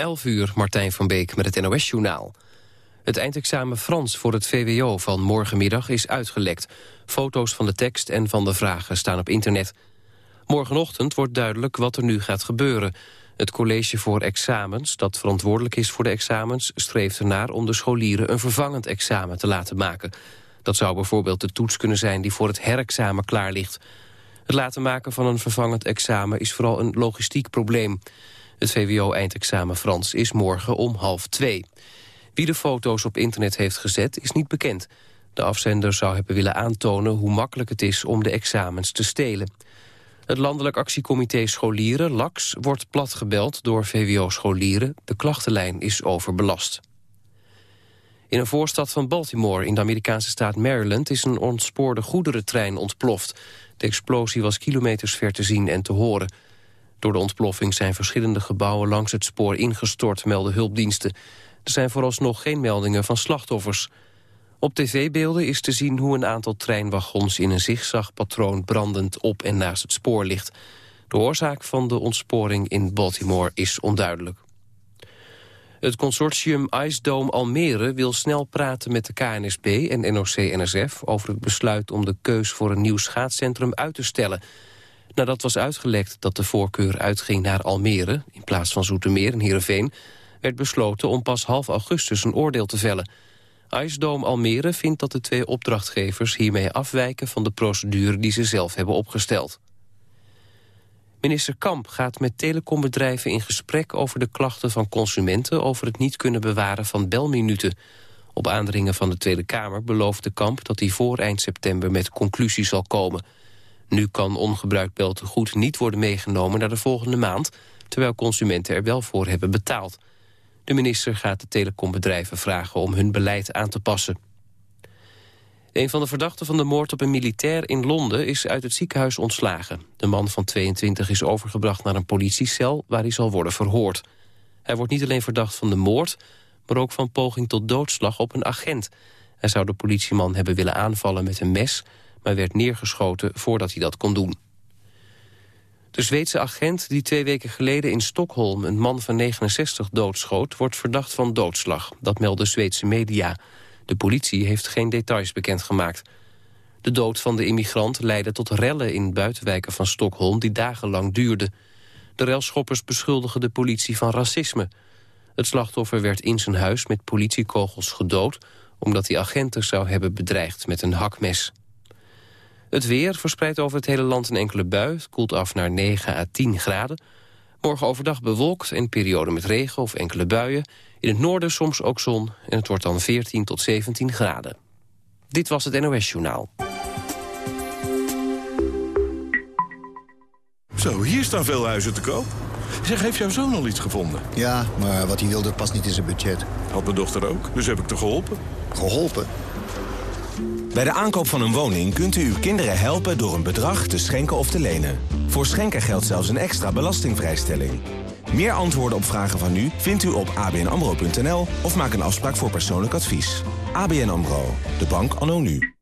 11 uur, Martijn van Beek met het NOS-journaal. Het eindexamen Frans voor het VWO van morgenmiddag is uitgelekt. Foto's van de tekst en van de vragen staan op internet. Morgenochtend wordt duidelijk wat er nu gaat gebeuren. Het college voor examens, dat verantwoordelijk is voor de examens... streeft ernaar om de scholieren een vervangend examen te laten maken. Dat zou bijvoorbeeld de toets kunnen zijn die voor het herexamen klaar ligt. Het laten maken van een vervangend examen is vooral een logistiek probleem. Het VWO-eindexamen Frans is morgen om half twee. Wie de foto's op internet heeft gezet is niet bekend. De afzender zou hebben willen aantonen hoe makkelijk het is om de examens te stelen. Het Landelijk Actiecomité Scholieren, LAX, wordt platgebeld door VWO-scholieren. De klachtenlijn is overbelast. In een voorstad van Baltimore in de Amerikaanse staat Maryland... is een ontspoorde goederentrein ontploft. De explosie was kilometers ver te zien en te horen. Door de ontploffing zijn verschillende gebouwen langs het spoor ingestort, melden hulpdiensten. Er zijn vooralsnog geen meldingen van slachtoffers. Op tv-beelden is te zien hoe een aantal treinwagons in een zigzagpatroon brandend op en naast het spoor ligt. De oorzaak van de ontsporing in Baltimore is onduidelijk. Het consortium Ice Dome Almere wil snel praten met de KNSB en NOC-NSF... over het besluit om de keus voor een nieuw schaatscentrum uit te stellen. Nadat was uitgelekt dat de voorkeur uitging naar Almere... in plaats van Zoetermeer en Heerenveen... werd besloten om pas half augustus een oordeel te vellen. IJsdoom Almere vindt dat de twee opdrachtgevers hiermee afwijken... van de procedure die ze zelf hebben opgesteld. Minister Kamp gaat met telecombedrijven in gesprek over de klachten van consumenten... over het niet kunnen bewaren van belminuten. Op aandringen van de Tweede Kamer beloofde Kamp dat hij voor eind september met conclusies zal komen... Nu kan ongebruikt beltegoed niet worden meegenomen naar de volgende maand... terwijl consumenten er wel voor hebben betaald. De minister gaat de telecombedrijven vragen om hun beleid aan te passen. Een van de verdachten van de moord op een militair in Londen is uit het ziekenhuis ontslagen. De man van 22 is overgebracht naar een politiecel waar hij zal worden verhoord. Hij wordt niet alleen verdacht van de moord, maar ook van poging tot doodslag op een agent. Hij zou de politieman hebben willen aanvallen met een mes maar werd neergeschoten voordat hij dat kon doen. De Zweedse agent die twee weken geleden in Stockholm een man van 69 doodschoot, wordt verdacht van doodslag. Dat melden Zweedse media. De politie heeft geen details bekendgemaakt. De dood van de immigrant leidde tot rellen in buitenwijken van Stockholm die dagenlang duurden. De relschoppers beschuldigen de politie van racisme. Het slachtoffer werd in zijn huis met politiekogels gedood... omdat hij agenten zou hebben bedreigd met een hakmes. Het weer verspreidt over het hele land een enkele bui. Het koelt af naar 9 à 10 graden. Morgen overdag bewolkt en periode met regen of enkele buien. In het noorden soms ook zon en het wordt dan 14 tot 17 graden. Dit was het NOS Journaal. Zo, hier staan veel huizen te koop. Zeg, heeft jouw zoon al iets gevonden? Ja, maar wat hij wilde past niet in zijn budget. Had mijn dochter ook, dus heb ik te geholpen. Geholpen? Bij de aankoop van een woning kunt u uw kinderen helpen door een bedrag te schenken of te lenen. Voor schenken geldt zelfs een extra belastingvrijstelling. Meer antwoorden op vragen van u vindt u op abnamro.nl of maak een afspraak voor persoonlijk advies. ABN AMRO, de bank anno nu.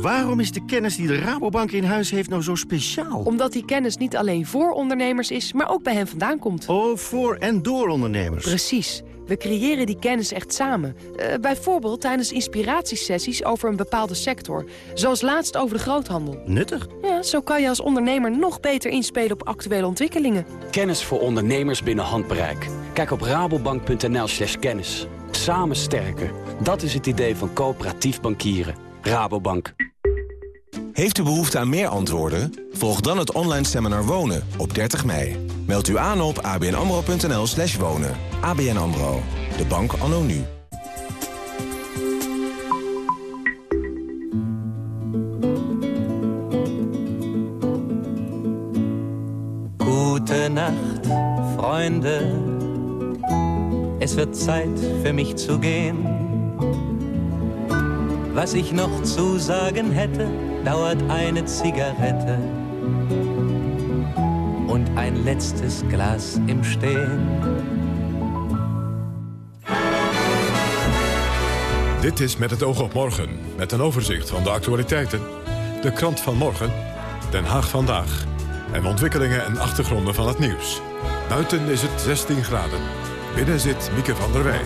Waarom is de kennis die de Rabobank in huis heeft nou zo speciaal? Omdat die kennis niet alleen voor ondernemers is, maar ook bij hen vandaan komt. Oh, voor en door ondernemers. Precies. We creëren die kennis echt samen. Uh, bijvoorbeeld tijdens inspiratiesessies over een bepaalde sector. Zoals laatst over de groothandel. Nuttig. Ja, zo kan je als ondernemer nog beter inspelen op actuele ontwikkelingen. Kennis voor ondernemers binnen handbereik. Kijk op rabobank.nl slash kennis. Samen sterken. Dat is het idee van coöperatief bankieren. Rabobank. Heeft u behoefte aan meer antwoorden? Volg dan het online seminar Wonen op 30 mei. Meld u aan op abnamro.nl slash wonen. ABN AMRO, de bank anno nu. Gute Nacht, Freunde. Es wird Zeit für mich zu gehen. Was ich noch zu sagen hätte, dauert eine Zigarette und ein letztes Glas im Stehen. Dit is Met het oog op morgen, met een overzicht van de actualiteiten. De krant van morgen, Den Haag vandaag. En ontwikkelingen en achtergronden van het nieuws. Buiten is het 16 graden. Binnen zit Mieke van der Wij.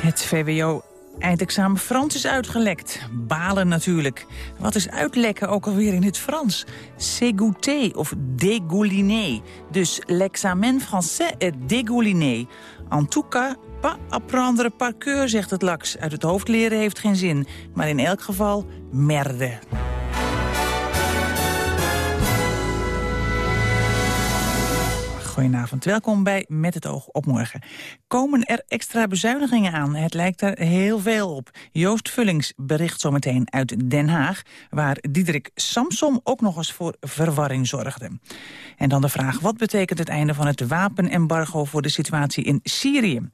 Het VWO Eindexamen Frans is uitgelekt. Balen natuurlijk. Wat is uitlekken ook alweer in het Frans? Ségouté of dégouliné. Dus l'examen français est dégouliné. En tout cas, pas apprendre par cœur, zegt het laks. Uit het hoofd leren heeft geen zin. Maar in elk geval, merde. Goedenavond, welkom bij Met het oog op morgen. Komen er extra bezuinigingen aan? Het lijkt er heel veel op. Joost Vullings bericht zometeen uit Den Haag... waar Diederik Samsom ook nog eens voor verwarring zorgde. En dan de vraag, wat betekent het einde van het wapenembargo... voor de situatie in Syrië?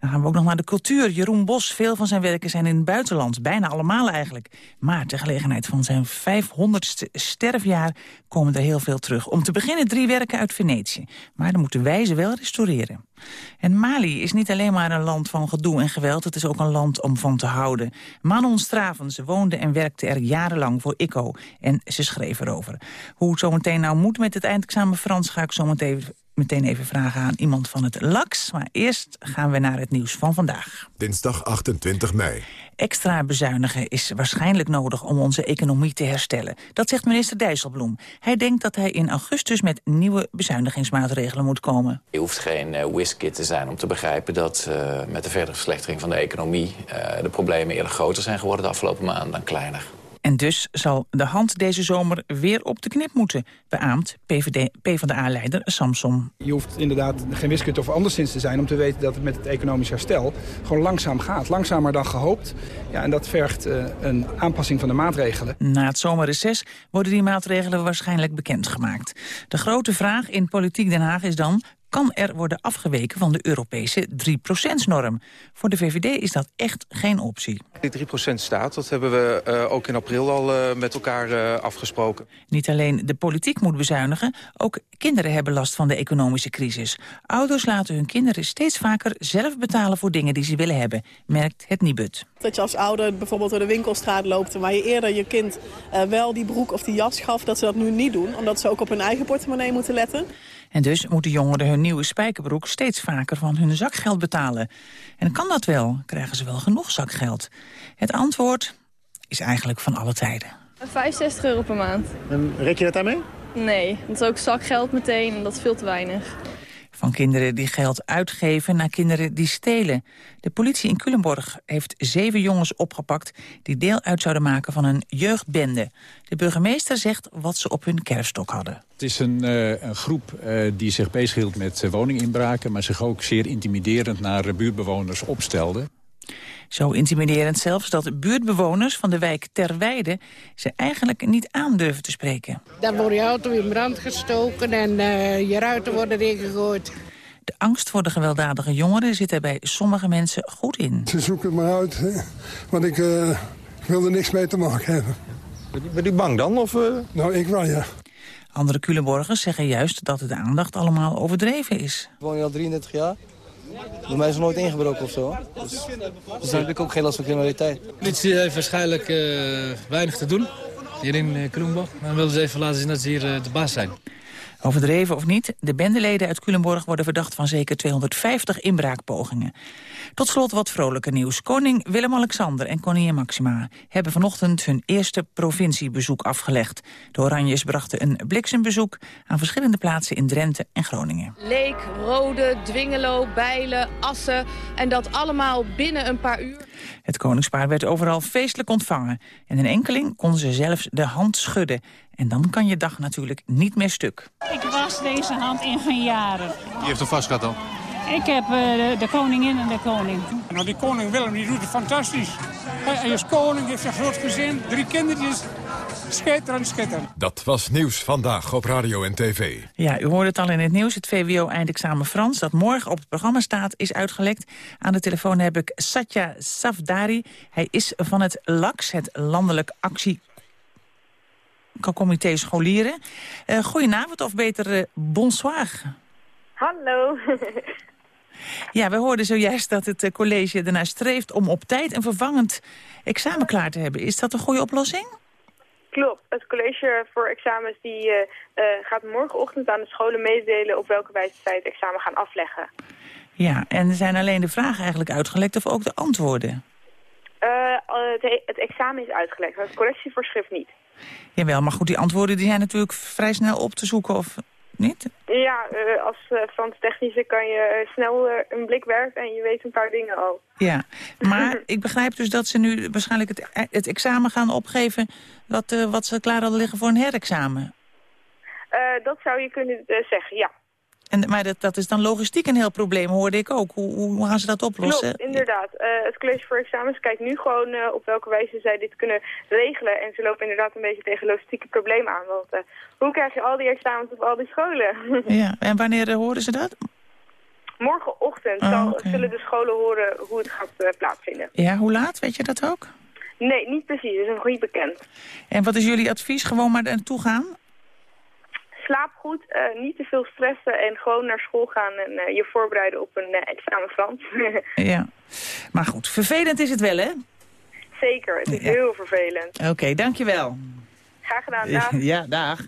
Dan gaan we ook nog naar de cultuur. Jeroen Bos, veel van zijn werken zijn in het buitenland. Bijna allemaal eigenlijk. Maar ter gelegenheid van zijn 500ste sterfjaar komen er heel veel terug. Om te beginnen drie werken uit Venetië. Maar dan moeten wij ze wel restaureren. En Mali is niet alleen maar een land van gedoe en geweld. Het is ook een land om van te houden. Manon Stravens woonde en werkte er jarenlang voor ICO. En ze schreef erover. Hoe het zometeen nou moet met het eindexamen Frans... ga ik zometeen meteen even vragen aan iemand van het LAX. Maar eerst gaan we naar het nieuws van vandaag. Dinsdag 28 mei. Extra bezuinigen is waarschijnlijk nodig om onze economie te herstellen. Dat zegt minister Dijsselbloem. Hij denkt dat hij in augustus met nieuwe bezuinigingsmaatregelen moet komen. Je hoeft geen uh, whisky te zijn om te begrijpen dat uh, met de verdere verslechtering van de economie... Uh, de problemen eerder groter zijn geworden de afgelopen maanden dan kleiner. En dus zal de hand deze zomer weer op de knip moeten, beaamt PvdA-leider Samson. Je hoeft inderdaad geen wiskunde of anderszins te zijn om te weten dat het met het economisch herstel gewoon langzaam gaat. Langzamer dan gehoopt. Ja, en dat vergt uh, een aanpassing van de maatregelen. Na het zomerreces worden die maatregelen waarschijnlijk bekendgemaakt. De grote vraag in Politiek Den Haag is dan kan er worden afgeweken van de Europese 3%-norm. Voor de VVD is dat echt geen optie. Die 3% staat, dat hebben we uh, ook in april al uh, met elkaar uh, afgesproken. Niet alleen de politiek moet bezuinigen, ook kinderen hebben last van de economische crisis. Ouders laten hun kinderen steeds vaker zelf betalen voor dingen die ze willen hebben, merkt het Nibud. Dat je als ouder bijvoorbeeld door de winkelstraat loopt... waar je eerder je kind wel die broek of die jas gaf, dat ze dat nu niet doen. Omdat ze ook op hun eigen portemonnee moeten letten. En dus moeten jongeren hun nieuwe spijkerbroek steeds vaker van hun zakgeld betalen. En kan dat wel? Krijgen ze wel genoeg zakgeld? Het antwoord is eigenlijk van alle tijden. 65 euro per maand. En rek je dat daarmee? Nee, dat is ook zakgeld meteen en dat is veel te weinig. Van kinderen die geld uitgeven naar kinderen die stelen. De politie in Culemborg heeft zeven jongens opgepakt... die deel uit zouden maken van een jeugdbende. De burgemeester zegt wat ze op hun kerfstok hadden. Het is een, uh, een groep uh, die zich bezighield met uh, woninginbraken... maar zich ook zeer intimiderend naar buurtbewoners opstelde. Zo intimiderend zelfs dat buurtbewoners van de wijk Terweide... ze eigenlijk niet aandurven te spreken. Dan wordt je auto in brand gestoken en uh, je ruiten worden ingegooid. De angst voor de gewelddadige jongeren zit er bij sommige mensen goed in. Ze zoeken het maar uit, hè? want ik, uh, ik wil er niks mee te maken hebben. Ben je bang dan? Of, uh... Nou, ik wel, ja. Andere Culemborgers zeggen juist dat de aandacht allemaal overdreven is. Ik woon hier al 33 jaar. Bij mij is er nooit ingebroken of zo. Dus, dus daar heb ik ook geen last van criminaliteit. De politie heeft waarschijnlijk uh, weinig te doen hier in uh, Kroenborg. Dan willen ze even laten zien dat ze hier uh, de baas zijn. Overdreven of niet, de bendeleden uit Culemborg worden verdacht van zeker 250 inbraakpogingen. Tot slot wat vrolijker nieuws. Koning Willem-Alexander en koningin Maxima hebben vanochtend hun eerste provinciebezoek afgelegd. De Oranjes brachten een bliksembezoek aan verschillende plaatsen in Drenthe en Groningen. Leek, Rode, Dwingelo, Bijlen, Assen en dat allemaal binnen een paar uur. Het koningspaar werd overal feestelijk ontvangen. En in enkeling konden ze zelfs de hand schudden. En dan kan je dag natuurlijk niet meer stuk. Ik was deze hand in geen jaren. Wie heeft hem vast gehad dan? Ik heb uh, de, de, koningin en de koning. Nou, die koning Willem die doet het fantastisch. Hij is koning, heeft een groot gezin, drie kindertjes. Schitterend, schitterend. Dat was nieuws vandaag op radio en tv. Ja, u hoorde het al in het nieuws. Het VWO-eindexamen Frans, dat morgen op het programma staat, is uitgelekt. Aan de telefoon heb ik Satya Safdari. Hij is van het LAX, het Landelijk Actie comité scholieren. Uh, goedenavond, of beter uh, bonsoir. Hallo. ja, we hoorden zojuist dat het uh, college ernaar streeft om op tijd een vervangend examen klaar te hebben. Is dat een goede oplossing? Klopt. Het college voor examens die, eh, eh, gaat morgenochtend aan de scholen meedelen op welke wijze zij het examen gaan afleggen. Ja, en zijn alleen de vragen eigenlijk uitgelekt of ook de antwoorden? Eh, het, het examen is uitgelekt, het correctievoorschrift niet. Jawel, maar goed, die antwoorden die zijn natuurlijk vrij snel op te zoeken of niet? Ja, uh, als uh, Frans technische kan je uh, snel een blik werpen en je weet een paar dingen al. Ja, maar ik begrijp dus dat ze nu waarschijnlijk het, het examen gaan opgeven... Wat, wat ze klaar hadden liggen voor een herexamen. dat zou je kunnen zeggen, ja. En, maar dat, dat is dan logistiek een heel probleem, hoorde ik ook. Hoe, hoe gaan ze dat oplossen? Klopt, inderdaad. Uh, het college voor examens kijkt nu gewoon uh, op welke wijze zij dit kunnen regelen. En ze lopen inderdaad een beetje tegen logistieke problemen aan. Want uh, hoe krijg je al die examens op al die scholen? ja, en wanneer horen ze dat? Morgenochtend oh, okay. zullen de scholen horen hoe het gaat plaatsvinden. Ja, hoe laat? Weet je dat ook? Nee, niet precies. Dat is nog niet bekend. En wat is jullie advies? Gewoon maar naartoe gaan? Slaap goed, uh, niet te veel stressen en gewoon naar school gaan en uh, je voorbereiden op een uh, examen Frans. ja, maar goed, vervelend is het wel, hè? Zeker, het is ja. heel vervelend. Oké, okay, dankjewel. Graag gedaan, dag. Ja, dag.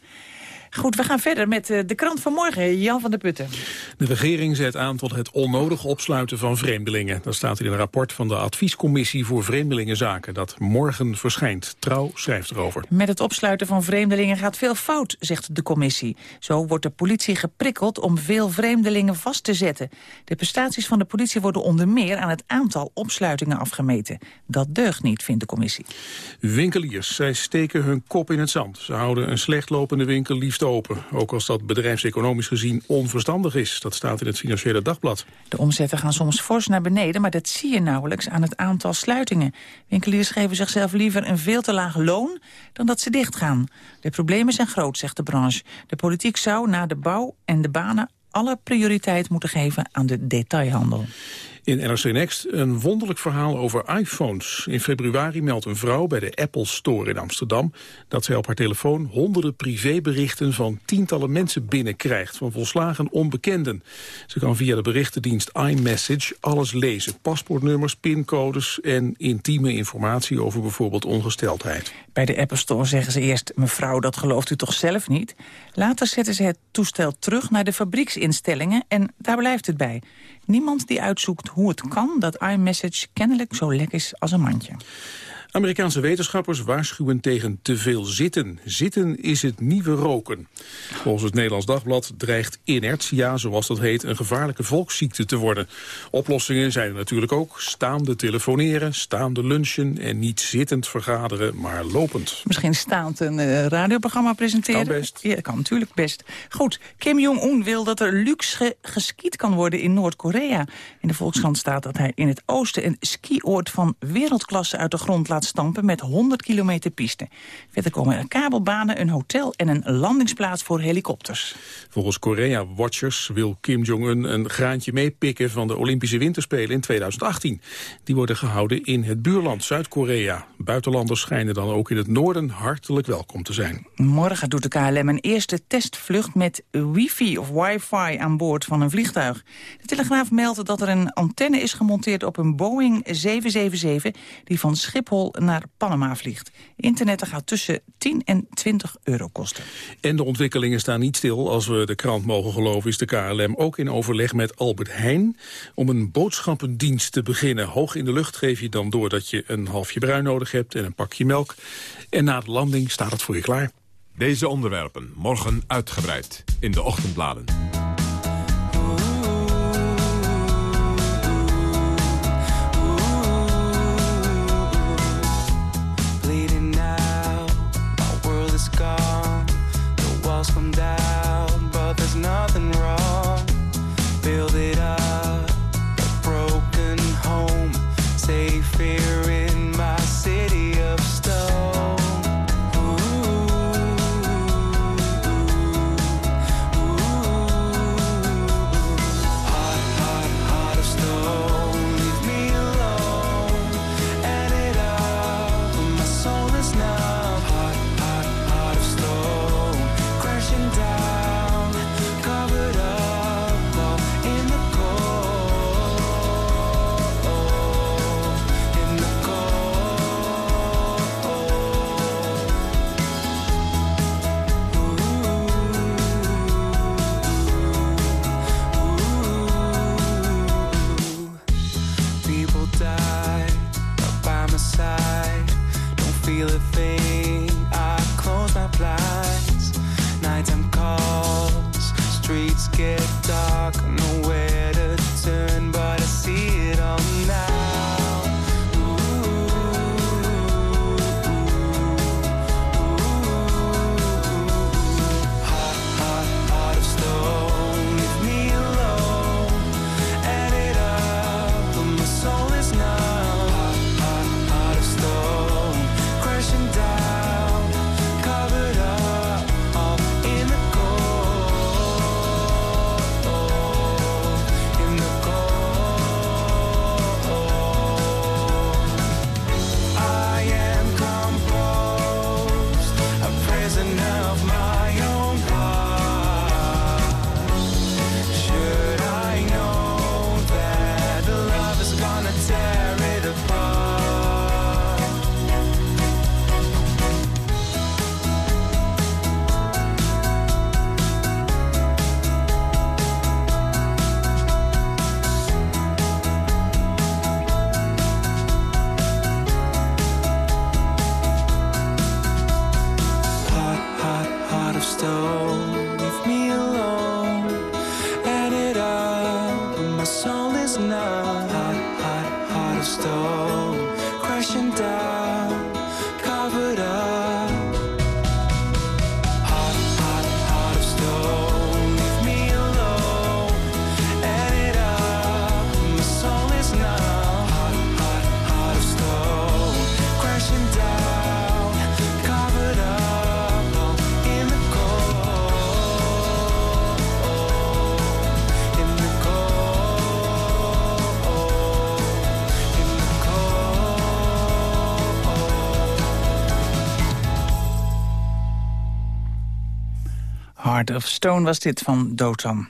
Goed, we gaan verder met uh, de krant van morgen. Jan van der Putten. De regering zet aan tot het onnodig opsluiten van vreemdelingen. Dat staat in een rapport van de Adviescommissie voor Vreemdelingenzaken... dat morgen verschijnt. Trouw schrijft erover. Met het opsluiten van vreemdelingen gaat veel fout, zegt de commissie. Zo wordt de politie geprikkeld om veel vreemdelingen vast te zetten. De prestaties van de politie worden onder meer aan het aantal opsluitingen afgemeten. Dat deugt niet, vindt de commissie. Winkeliers, zij steken hun kop in het zand. Ze houden een slecht lopende winkel liefst open. Ook als dat bedrijfseconomisch gezien onverstandig is. Dat staat in het Financiële Dagblad. De omzetten gaan soms fors naar beneden, maar dat zie je nauwelijks aan het aantal sluitingen. Winkeliers geven zichzelf liever een veel te laag loon dan dat ze dichtgaan. De problemen zijn groot, zegt de branche. De politiek zou na de bouw en de banen alle prioriteit moeten geven aan de detailhandel. In NRC Next een wonderlijk verhaal over iPhones. In februari meldt een vrouw bij de Apple Store in Amsterdam... dat zij op haar telefoon honderden privéberichten van tientallen mensen binnenkrijgt... van volslagen onbekenden. Ze kan via de berichtendienst iMessage alles lezen. Paspoortnummers, pincodes en intieme informatie over bijvoorbeeld ongesteldheid. Bij de Apple Store zeggen ze eerst... mevrouw, dat gelooft u toch zelf niet? Later zetten ze het toestel terug naar de fabrieksinstellingen... en daar blijft het bij. Niemand die uitzoekt hoe het kan dat iMessage kennelijk zo lek is als een mandje. Amerikaanse wetenschappers waarschuwen tegen te veel zitten. Zitten is het nieuwe roken. Volgens het Nederlands Dagblad dreigt inertia, zoals dat heet, een gevaarlijke volksziekte te worden. Oplossingen zijn er natuurlijk ook. Staande telefoneren, staande lunchen en niet zittend vergaderen, maar lopend. Misschien staand een uh, radioprogramma presenteren? Kan best. Ja, dat kan natuurlijk best. Goed, Kim Jong-un wil dat er luxe geskiet kan worden in Noord-Korea. In de Volkskrant staat dat hij in het oosten een skioord van wereldklasse uit de grond laat stampen met 100 kilometer piste. Verder komen er kabelbanen, een hotel en een landingsplaats voor helikopters. Volgens Korea-watchers wil Kim Jong-un een graantje meepikken van de Olympische Winterspelen in 2018. Die worden gehouden in het buurland Zuid-Korea. Buitenlanders schijnen dan ook in het noorden hartelijk welkom te zijn. Morgen doet de KLM een eerste testvlucht met wifi of wifi aan boord van een vliegtuig. De Telegraaf meldt dat er een antenne is gemonteerd op een Boeing 777 die van Schiphol naar Panama vliegt. Internetten gaat tussen 10 en 20 euro kosten. En de ontwikkelingen staan niet stil. Als we de krant mogen geloven is de KLM ook in overleg met Albert Heijn... om een boodschappendienst te beginnen. Hoog in de lucht geef je dan door dat je een halfje bruin nodig hebt en een pakje melk. En na de landing staat het voor je klaar. Deze onderwerpen morgen uitgebreid in de ochtendbladen. Heart of Stone was dit van Dotan.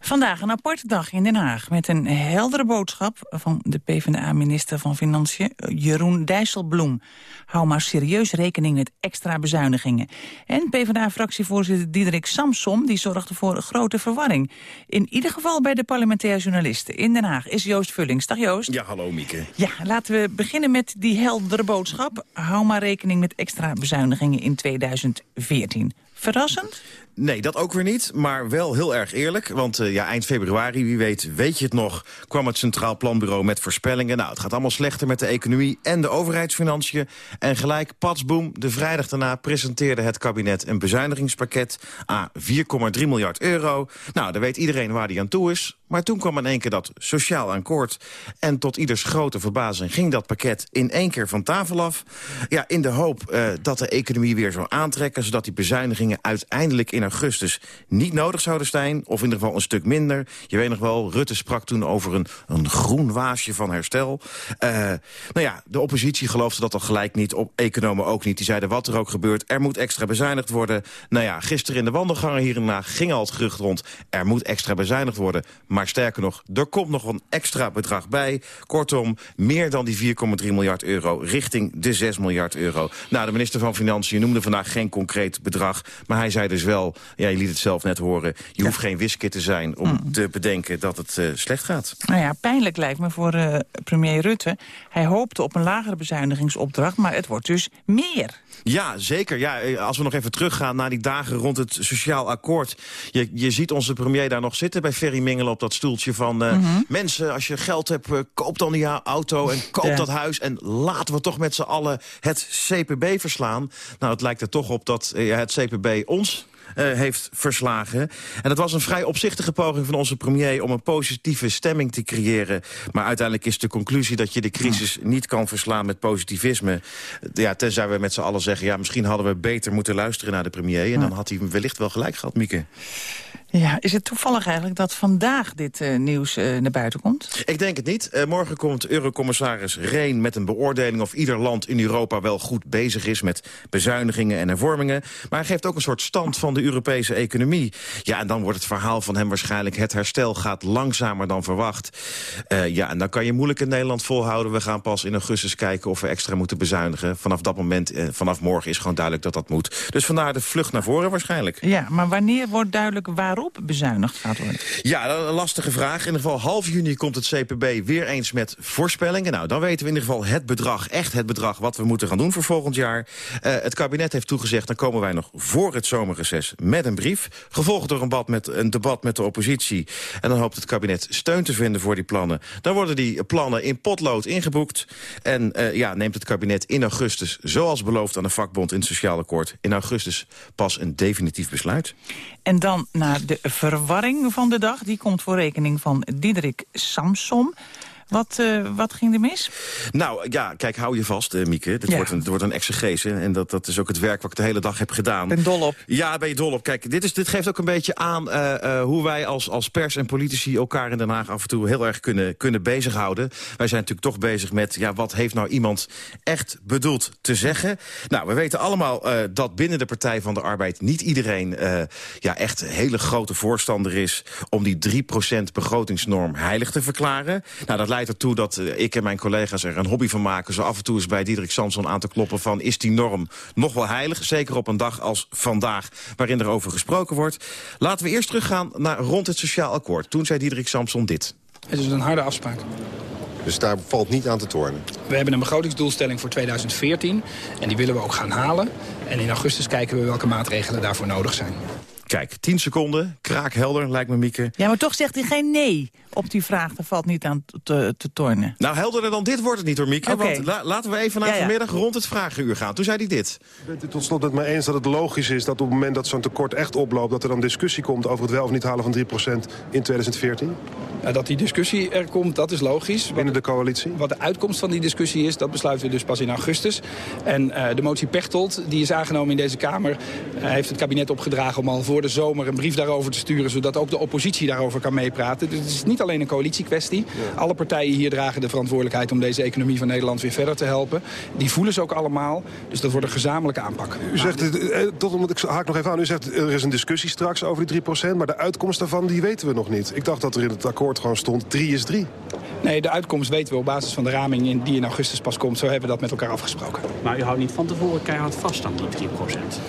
Vandaag een aparte dag in Den Haag met een heldere boodschap van de PvdA-minister van Financiën Jeroen Dijsselbloem. Hou maar serieus rekening met extra bezuinigingen. En PvdA-fractievoorzitter Diederik Samsom die zorgde voor grote verwarring. In ieder geval bij de parlementaire journalisten in Den Haag is Joost Vullings. Dag Joost. Ja, hallo Mieke. Ja, laten we beginnen met die heldere boodschap. Hou maar rekening met extra bezuinigingen in 2014. Verrassend? Nee, dat ook weer niet, maar wel heel erg eerlijk. Want eh, ja, eind februari, wie weet, weet je het nog... kwam het Centraal Planbureau met voorspellingen. Nou, het gaat allemaal slechter met de economie en de overheidsfinanciën. En gelijk, patsboom, de vrijdag daarna presenteerde het kabinet... een bezuinigingspakket aan 4,3 miljard euro. Nou, dan weet iedereen waar die aan toe is. Maar toen kwam in één keer dat sociaal akkoord. En tot ieders grote verbazing ging dat pakket in één keer van tafel af. Ja, in de hoop eh, dat de economie weer zou aantrekken... zodat die bezuinigingen uiteindelijk in augustus niet nodig zouden zijn. Of in ieder geval een stuk minder. Je weet nog wel, Rutte sprak toen over een, een groen waasje van herstel. Eh, nou ja, de oppositie geloofde dat al gelijk niet. Op economen ook niet. Die zeiden wat er ook gebeurt, er moet extra bezuinigd worden. Nou ja, gisteren in de wandelgangen hier in Haag ging al het gerucht rond. Er moet extra bezuinigd worden. Maar sterker nog, er komt nog een extra bedrag bij. Kortom, meer dan die 4,3 miljard euro richting de 6 miljard euro. Nou, de minister van Financiën noemde vandaag geen concreet bedrag. Maar hij zei dus wel, ja, je liet het zelf net horen... je hoeft geen wiskit te zijn om te bedenken dat het eh, slecht gaat. Nou ja, pijnlijk lijkt me voor eh, premier Rutte. Hij hoopte op een lagere bezuinigingsopdracht, maar het wordt dus meer. Ja, zeker. Ja, eh, als we nog even teruggaan naar die dagen rond het sociaal akkoord. Je, je ziet onze premier daar nog zitten bij Ferry Mingelen op dat stoeltje van... Mhm. mensen, als je geld hebt, koop dan die auto en koop Ja. dat huis... en laten we toch met z'n allen het CPB verslaan. Nou, het lijkt er toch op dat het CPB ons eh, heeft verslagen. En het was een vrij opzichtige poging van onze premier... om een positieve stemming te creëren. Maar uiteindelijk is de conclusie dat je de crisis niet kan verslaan met positivisme. Ja, tenzij we met z'n allen zeggen... ja, misschien hadden we beter moeten luisteren naar de premier... en dan had hij wellicht wel gelijk gehad, Mieke. Ja, is het toevallig eigenlijk dat vandaag dit eh, nieuws eh, naar buiten komt? Ik denk het niet. Eh, morgen komt Eurocommissaris Reen met een beoordeling... of ieder land in Europa wel goed bezig is met bezuinigingen en hervormingen. Maar hij geeft ook een soort stand van de Europese economie. Ja, en dan wordt het verhaal van hem waarschijnlijk... het herstel gaat langzamer dan verwacht. Ja, en dan kan je moeilijk in Nederland volhouden. We gaan pas in augustus kijken of we extra moeten bezuinigen. Vanaf dat moment, vanaf morgen is gewoon duidelijk dat dat moet. Dus vandaar de vlucht naar voren waarschijnlijk. Ja, maar wanneer wordt duidelijk waarom waarop bezuinigd gaat worden. Ja, een lastige vraag. In ieder geval half juni komt het CPB weer eens met voorspellingen. Nou, dan weten we in ieder geval het bedrag, echt het bedrag... wat we moeten gaan doen voor volgend jaar. Uh, het kabinet heeft toegezegd, dan komen wij nog voor het zomerreces met een brief. Gevolgd door een, bad met, een debat met de oppositie. En dan hoopt het kabinet steun te vinden voor die plannen. Dan worden die plannen in potlood ingeboekt. En uh, ja, neemt het kabinet in augustus, zoals beloofd aan de vakbond in het Sociaal Akkoord... in augustus pas een definitief besluit. En dan naar de verwarring van de dag. Die komt voor rekening van Diederik Samsom. Wat, uh, wat ging er mis? Nou, ja, kijk, hou je vast, uh, Mieke. Dit, Ja. wordt een, dit wordt een exegese. En dat, dat is ook het werk wat ik de hele dag heb gedaan. ben dol op. Ja, ben je dol op. Kijk, dit, is, dit geeft ook een beetje aan eh, eh, hoe wij als, als pers en politici... elkaar in Den Haag af en toe heel erg kunnen, kunnen bezighouden. Wij zijn natuurlijk toch bezig met... ja, wat heeft nou iemand echt bedoeld te zeggen? Nou, we weten allemaal eh, dat binnen de Partij van de Arbeid... niet iedereen eh, ja, echt een hele grote voorstander is... om die 3% begrotingsnorm heilig te verklaren. Nou, dat leidt ertoe dat eh, ik en mijn collega's er een hobby van maken... zo af en toe eens bij Diederik Samson aan te kloppen van... is die norm nog wel heilig? Zeker op een dag als vandaag, waarin er over gesproken wordt. Laten we eerst teruggaan naar rond het Sociaal Akkoord. Toen zei Diederik Samson dit. Het is een harde afspraak. Dus daar valt niet aan te tornen. We hebben een begrotingsdoelstelling voor 2014 en die willen we ook gaan halen. En in augustus kijken we welke maatregelen daarvoor nodig zijn. Kijk, 10 seconden, kraakhelder, lijkt me Mieke. Ja, maar toch zegt hij geen nee op die vraag. Daar valt niet aan te, te tornen. Nou, helderder dan dit wordt het niet hoor, Mieke. Oké. Want la- laten we even naar Ja, ja. vanmiddag rond het vragenuur gaan. Toen zei hij dit. Bent u tot slot met me eens dat het logisch is dat op het moment dat zo'n tekort echt oploopt... dat er dan discussie komt over het wel of niet halen van 3% in 2014? Nou, dat die discussie er komt, dat is logisch. Binnen de coalitie? Wat de uitkomst van die discussie is, dat besluiten we dus pas in augustus. En eh, de motie Pechtold, die is aangenomen in deze Kamer... eh, heeft het kabinet opgedragen om al voor de zomer een brief daarover te sturen... zodat ook de oppositie daarover kan meepraten. Dus het is niet alleen een coalitiekwestie. Alle partijen hier dragen de verantwoordelijkheid om deze economie van Nederland weer verder te helpen. Die voelen ze ook allemaal. Dus dat wordt een gezamenlijke aanpak. U zegt, eh, tot, omdat ik haak nog even aan, u zegt er is een discussie straks over die 3%... maar de uitkomst daarvan die weten we nog niet. Ik dacht dat er in het akkoord gewoon stond 3 is 3. Nee, de uitkomst weten we op basis van de raming in, die in augustus pas komt. Zo hebben we dat met elkaar afgesproken. Maar u houdt niet van tevoren keihard vast aan die 3%.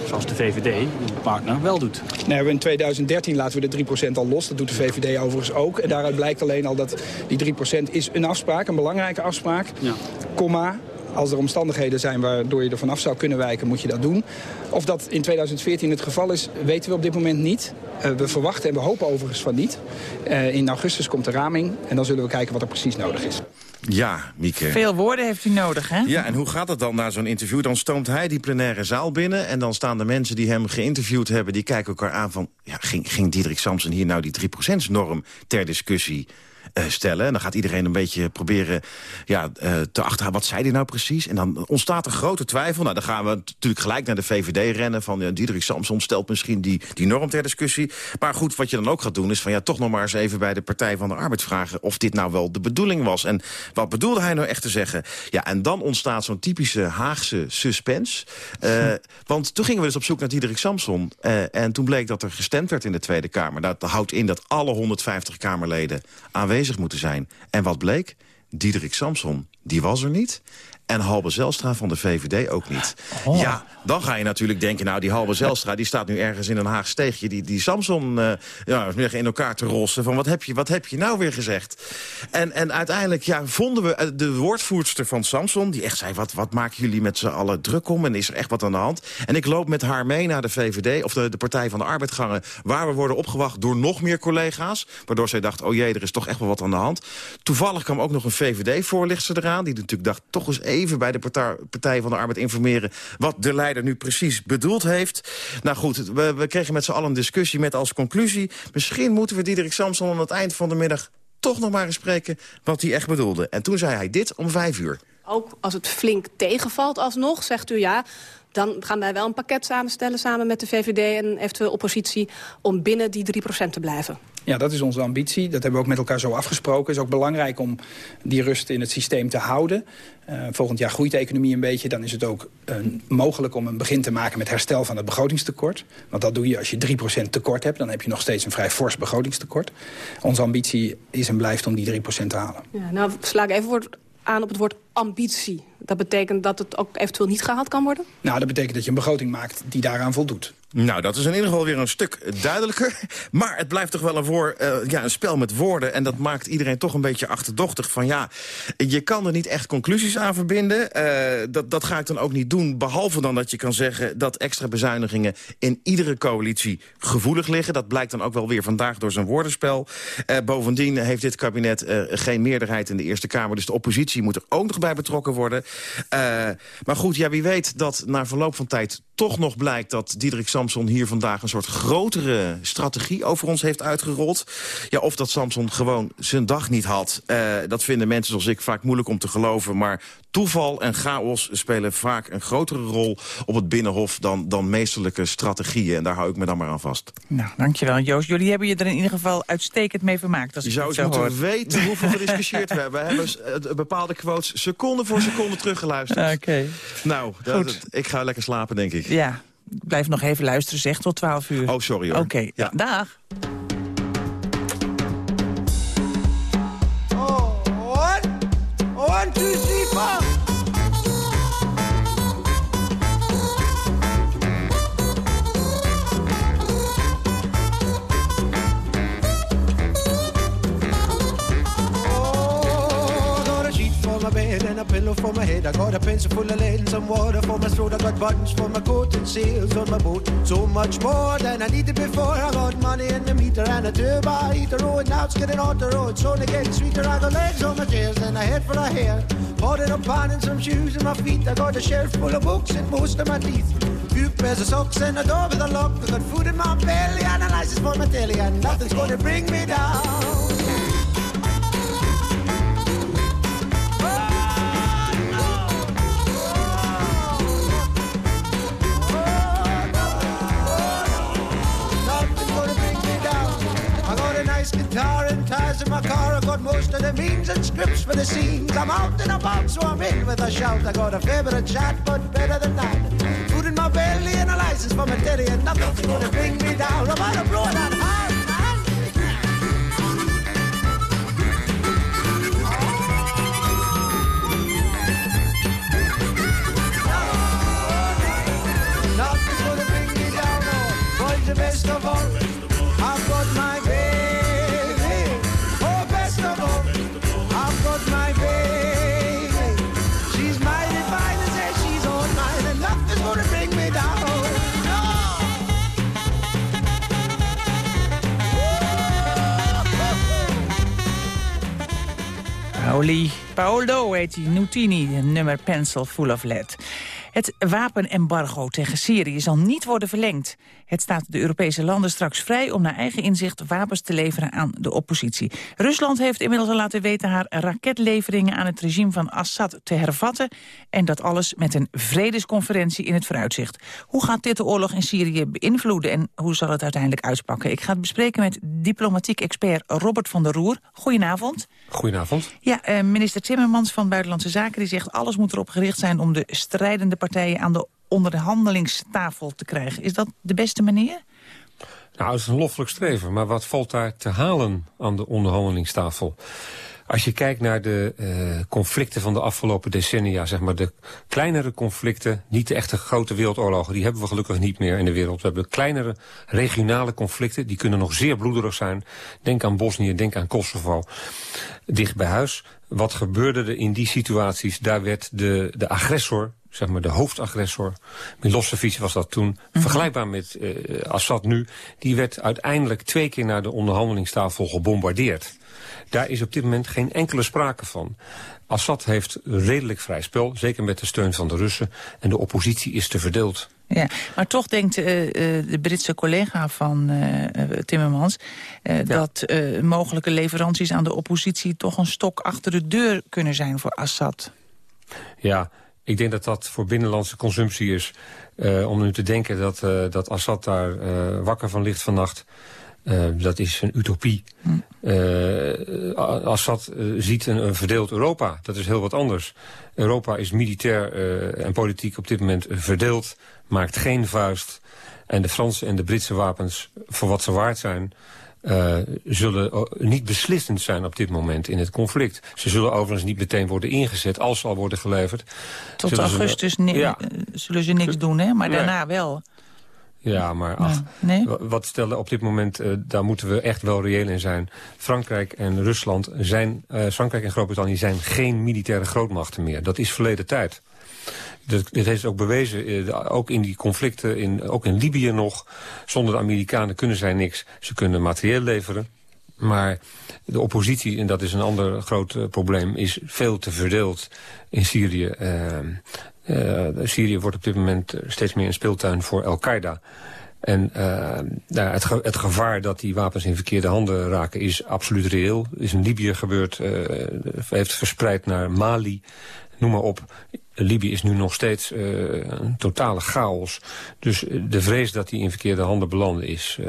Zoals de VVD, uw partner, wel doet. We in 2013 laten we de 3% al los. Dat doet de VVD overigens ook. En daaruit blijkt alleen al dat die 3% is een afspraak, een belangrijke afspraak. Ja. Komma. Als er omstandigheden zijn waardoor je er vanaf zou kunnen wijken, moet je dat doen. Of dat in 2014 het geval is, weten we op dit moment niet. Eh, we verwachten en we hopen overigens van niet. Eh, in augustus komt de raming en dan zullen we kijken wat er precies nodig is. Ja, Mieke. Veel woorden heeft u nodig, hè? Ja, en hoe gaat het dan na zo'n interview? Dan stoomt hij die plenaire zaal binnen... en dan staan de mensen die hem geïnterviewd hebben... die kijken elkaar aan van... Ja, ging, ging Diederik Samson hier nou die 3%-norm ter discussie stellen? En dan gaat iedereen een beetje proberen ja, eh, te achterhalen... wat zei hij nou precies? En dan ontstaat er grote twijfel. Nou, dan gaan we natuurlijk gelijk naar de VVD rennen... van ja, Diederik Samson stelt misschien die, die norm ter discussie. Maar goed, wat je dan ook gaat doen... is van ja, toch nog maar eens even bij de Partij van de Arbeid vragen... of dit nou wel de bedoeling was. En wat bedoelde hij nou echt te zeggen? Ja, en dan ontstaat zo'n typische Haagse suspense. Eh, want toen gingen we dus op zoek naar Diederik Samson. Eh, en toen bleek dat er gestemd werd in de Tweede Kamer. Dat houdt in dat alle 150 Kamerleden aanwezig moeten zijn. En wat bleek? Diederik Samson, die was er niet. En Halbe Zelstra van de VVD ook niet. Ja, dan ga je natuurlijk denken... nou, die Halbe Zelstra die staat nu ergens in een Haag steegje... die, die Samson eh, ja, in elkaar te rossen. Van wat heb, je, wat heb je nou weer gezegd? En, en uiteindelijk ja, vonden we eh, de woordvoerster van Samson... die echt zei, wat, wat maken jullie met z'n allen druk om? En is er echt wat aan de hand? En ik loop met haar mee naar de VVD... of de, de Partij van de Arbeid gangen... waar we worden opgewacht door nog meer collega's. Waardoor zij dacht, oh jee, er is toch echt wel wat aan de hand. Toevallig kwam ook nog een VVD-voorlichter eraan... die natuurlijk dacht, toch eens even bij de Partij, van de Arbeid informeren... wat de leider nu precies bedoeld heeft. Nou goed, we, we kregen met z'n allen een discussie met als conclusie... misschien moeten we Diederik Samson aan het eind van de middag... toch nog maar eens spreken wat hij echt bedoelde. En toen zei hij dit om vijf uur. Ook als het flink tegenvalt alsnog, zegt u ja... dan gaan wij wel een pakket samenstellen samen met de VVD en eventueel oppositie... om binnen die 3% te blijven. Ja, dat is onze ambitie. Dat hebben we ook met elkaar zo afgesproken. Het is ook belangrijk om die rust in het systeem te houden. Uh, volgend jaar groeit de economie een beetje. Dan is het ook uh, mogelijk om een begin te maken met herstel van het begrotingstekort. Want dat doe je als je 3% tekort hebt. Dan heb je nog steeds een vrij fors begrotingstekort. Onze ambitie is en blijft om die 3% te halen. Ja, nou, sla ik even woord aan op het woord ambitie. Dat betekent dat het ook eventueel niet gehaald kan worden? Nou, dat betekent dat je een begroting maakt die daaraan voldoet. Nou, dat is in ieder geval weer een stuk duidelijker. Maar het blijft toch wel een, voor, eh, ja, een spel met woorden. En dat maakt iedereen toch een beetje achterdochtig. Van ja, je kan er niet echt conclusies aan verbinden. Eh, dat, dat ga ik dan ook niet doen. Behalve dan dat je kan zeggen dat extra bezuinigingen... in iedere coalitie gevoelig liggen. Dat blijkt dan ook wel weer vandaag door zijn woordenspel. Eh, bovendien heeft dit kabinet geen meerderheid in de Eerste Kamer. Dus de oppositie moet er ook nog betrokken worden. maar goed, ja, wie weet dat na verloop van tijd toch nog blijkt dat Diederik Samson hier vandaag een soort grotere strategie over ons heeft uitgerold. Ja, of dat Samson gewoon zijn dag niet had. Uh, dat vinden mensen zoals ik vaak moeilijk om te geloven. Maar toeval en chaos spelen vaak een grotere rol op het Binnenhof dan, dan meesterlijke strategieën. En daar hou ik me dan maar aan vast. Nou, dankjewel Joost. Jullie hebben je er in ieder geval uitstekend mee vermaakt. Als je zou eens moeten weten hoeveel gediscussieerd we hebben. We hebben eh, bepaalde quotes seconde voor seconde teruggeluisterd. Oké. Nou, dat- ik ga lekker slapen, denk ik. Ja, blijf nog even luisteren, zeg, tot 12 uur. Oh, sorry hoor. Oké, Ja. dag. One, one, two, my bed and a pillow for my head. I got a pencil full of lead and some water for my throat. I got buttons for my coat and sails on my boat. So much more than I needed before. I got money in the meter and a turbo heater. Oh, and now it's getting on the road. So only sweeter. I got legs on my chairs and a head for a hair. Potted up pan and some shoes in my feet. I got a shelf full of books and most of my teeth. Few pairs of socks and a door with a lock. I got food in my belly and a license for my telly. And nothing's gonna bring me down. In my car. I got most of the means and scripts for the scenes. I'm out and about, so I'm in with a shout. I got a fair bit chat, but better than that. Food in my belly and a license for my telly, and nothing's gonna bring me down. I'm out of blow that Paoli, Paolo heet hij, Nutini, nummer Pencil Full of Lead. Het wapenembargo tegen Syrië zal niet worden verlengd. Het staat de Europese landen straks vrij om naar eigen inzicht wapens te leveren aan de oppositie. Rusland heeft inmiddels al laten weten haar raketleveringen aan het regime van Assad te hervatten. En dat alles met een vredesconferentie in het vooruitzicht. Hoe gaat dit de oorlog in Syrië beïnvloeden en hoe zal het uiteindelijk uitpakken? Ik ga het bespreken met diplomatiek expert Robert van der Roer. Goedenavond. Goedenavond. Ja, eh, minister Timmermans van Buitenlandse Zaken die zegt... alles moet erop gericht zijn om de strijdende partijen aan de onderhandelingstafel te krijgen. Is dat de beste manier? Nou, dat is een loffelijk streven, maar wat valt daar te halen aan de onderhandelingstafel? Als je kijkt naar de eh, conflicten van de afgelopen decennia, zeg maar de kleinere conflicten, niet de echte grote wereldoorlogen, die hebben we gelukkig niet meer in de wereld. We hebben kleinere regionale conflicten, die kunnen nog zeer bloederig zijn. Denk aan Bosnië, denk aan Kosovo, dicht bij huis. Wat gebeurde er in die situaties? Daar werd de, de agressor, zeg maar de hoofdagressor, Milosevic was dat toen, vergelijkbaar met eh, Assad nu, die werd uiteindelijk twee keer naar de onderhandelingstafel gebombardeerd. Daar is op dit moment geen enkele sprake van. Assad heeft redelijk vrij spel, zeker met de steun van de Russen. En de oppositie is te verdeeld. Ja, maar toch denkt eh, eh, de Britse collega van eh, Timmermans... dat mogelijke leveranties aan de oppositie... toch een stok achter de deur kunnen zijn voor Assad. Ja, ik denk dat dat voor binnenlandse consumptie is. Om nu te denken dat, dat Assad daar wakker van ligt vannacht... eh, dat is een utopie. Eh, Assad eh, ziet een, een verdeeld Europa. Dat is heel wat anders. Europa is militair en politiek op dit moment verdeeld. Maakt geen vuist. En de Franse en de Britse wapens, voor wat ze waard zijn... zullen niet beslissend zijn op dit moment in het conflict. Ze zullen overigens niet meteen worden ingezet als ze al worden geleverd. Tot Zullen augustus Ja, zullen ze niks doen, hè? maar daarna wel. Ja, maar ach, nee? wa- wat stellen op dit moment, eh, daar moeten we echt wel reëel in zijn. Frankrijk en Rusland zijn, eh, Frankrijk en Groot-Brittannië zijn geen militaire grootmachten meer. Dat is verleden tijd. Dat, dit heeft ook bewezen, eh, ook in die conflicten, in, ook in Libië nog. Zonder de Amerikanen kunnen zij niks. Ze kunnen materieel leveren. Maar de oppositie, en dat is een ander groot probleem... is veel te verdeeld in Syrië. Eh, eh, Syrië wordt op dit moment eh, steeds meer een speeltuin voor Al-Qaeda. En nou, het, het gevaar dat die wapens in verkeerde handen raken is absoluut reëel. Is in Libië gebeurd, heeft verspreid naar Mali, noem maar op. Libië is nu nog steeds een totale chaos. Dus de vrees dat die in verkeerde handen belanden is,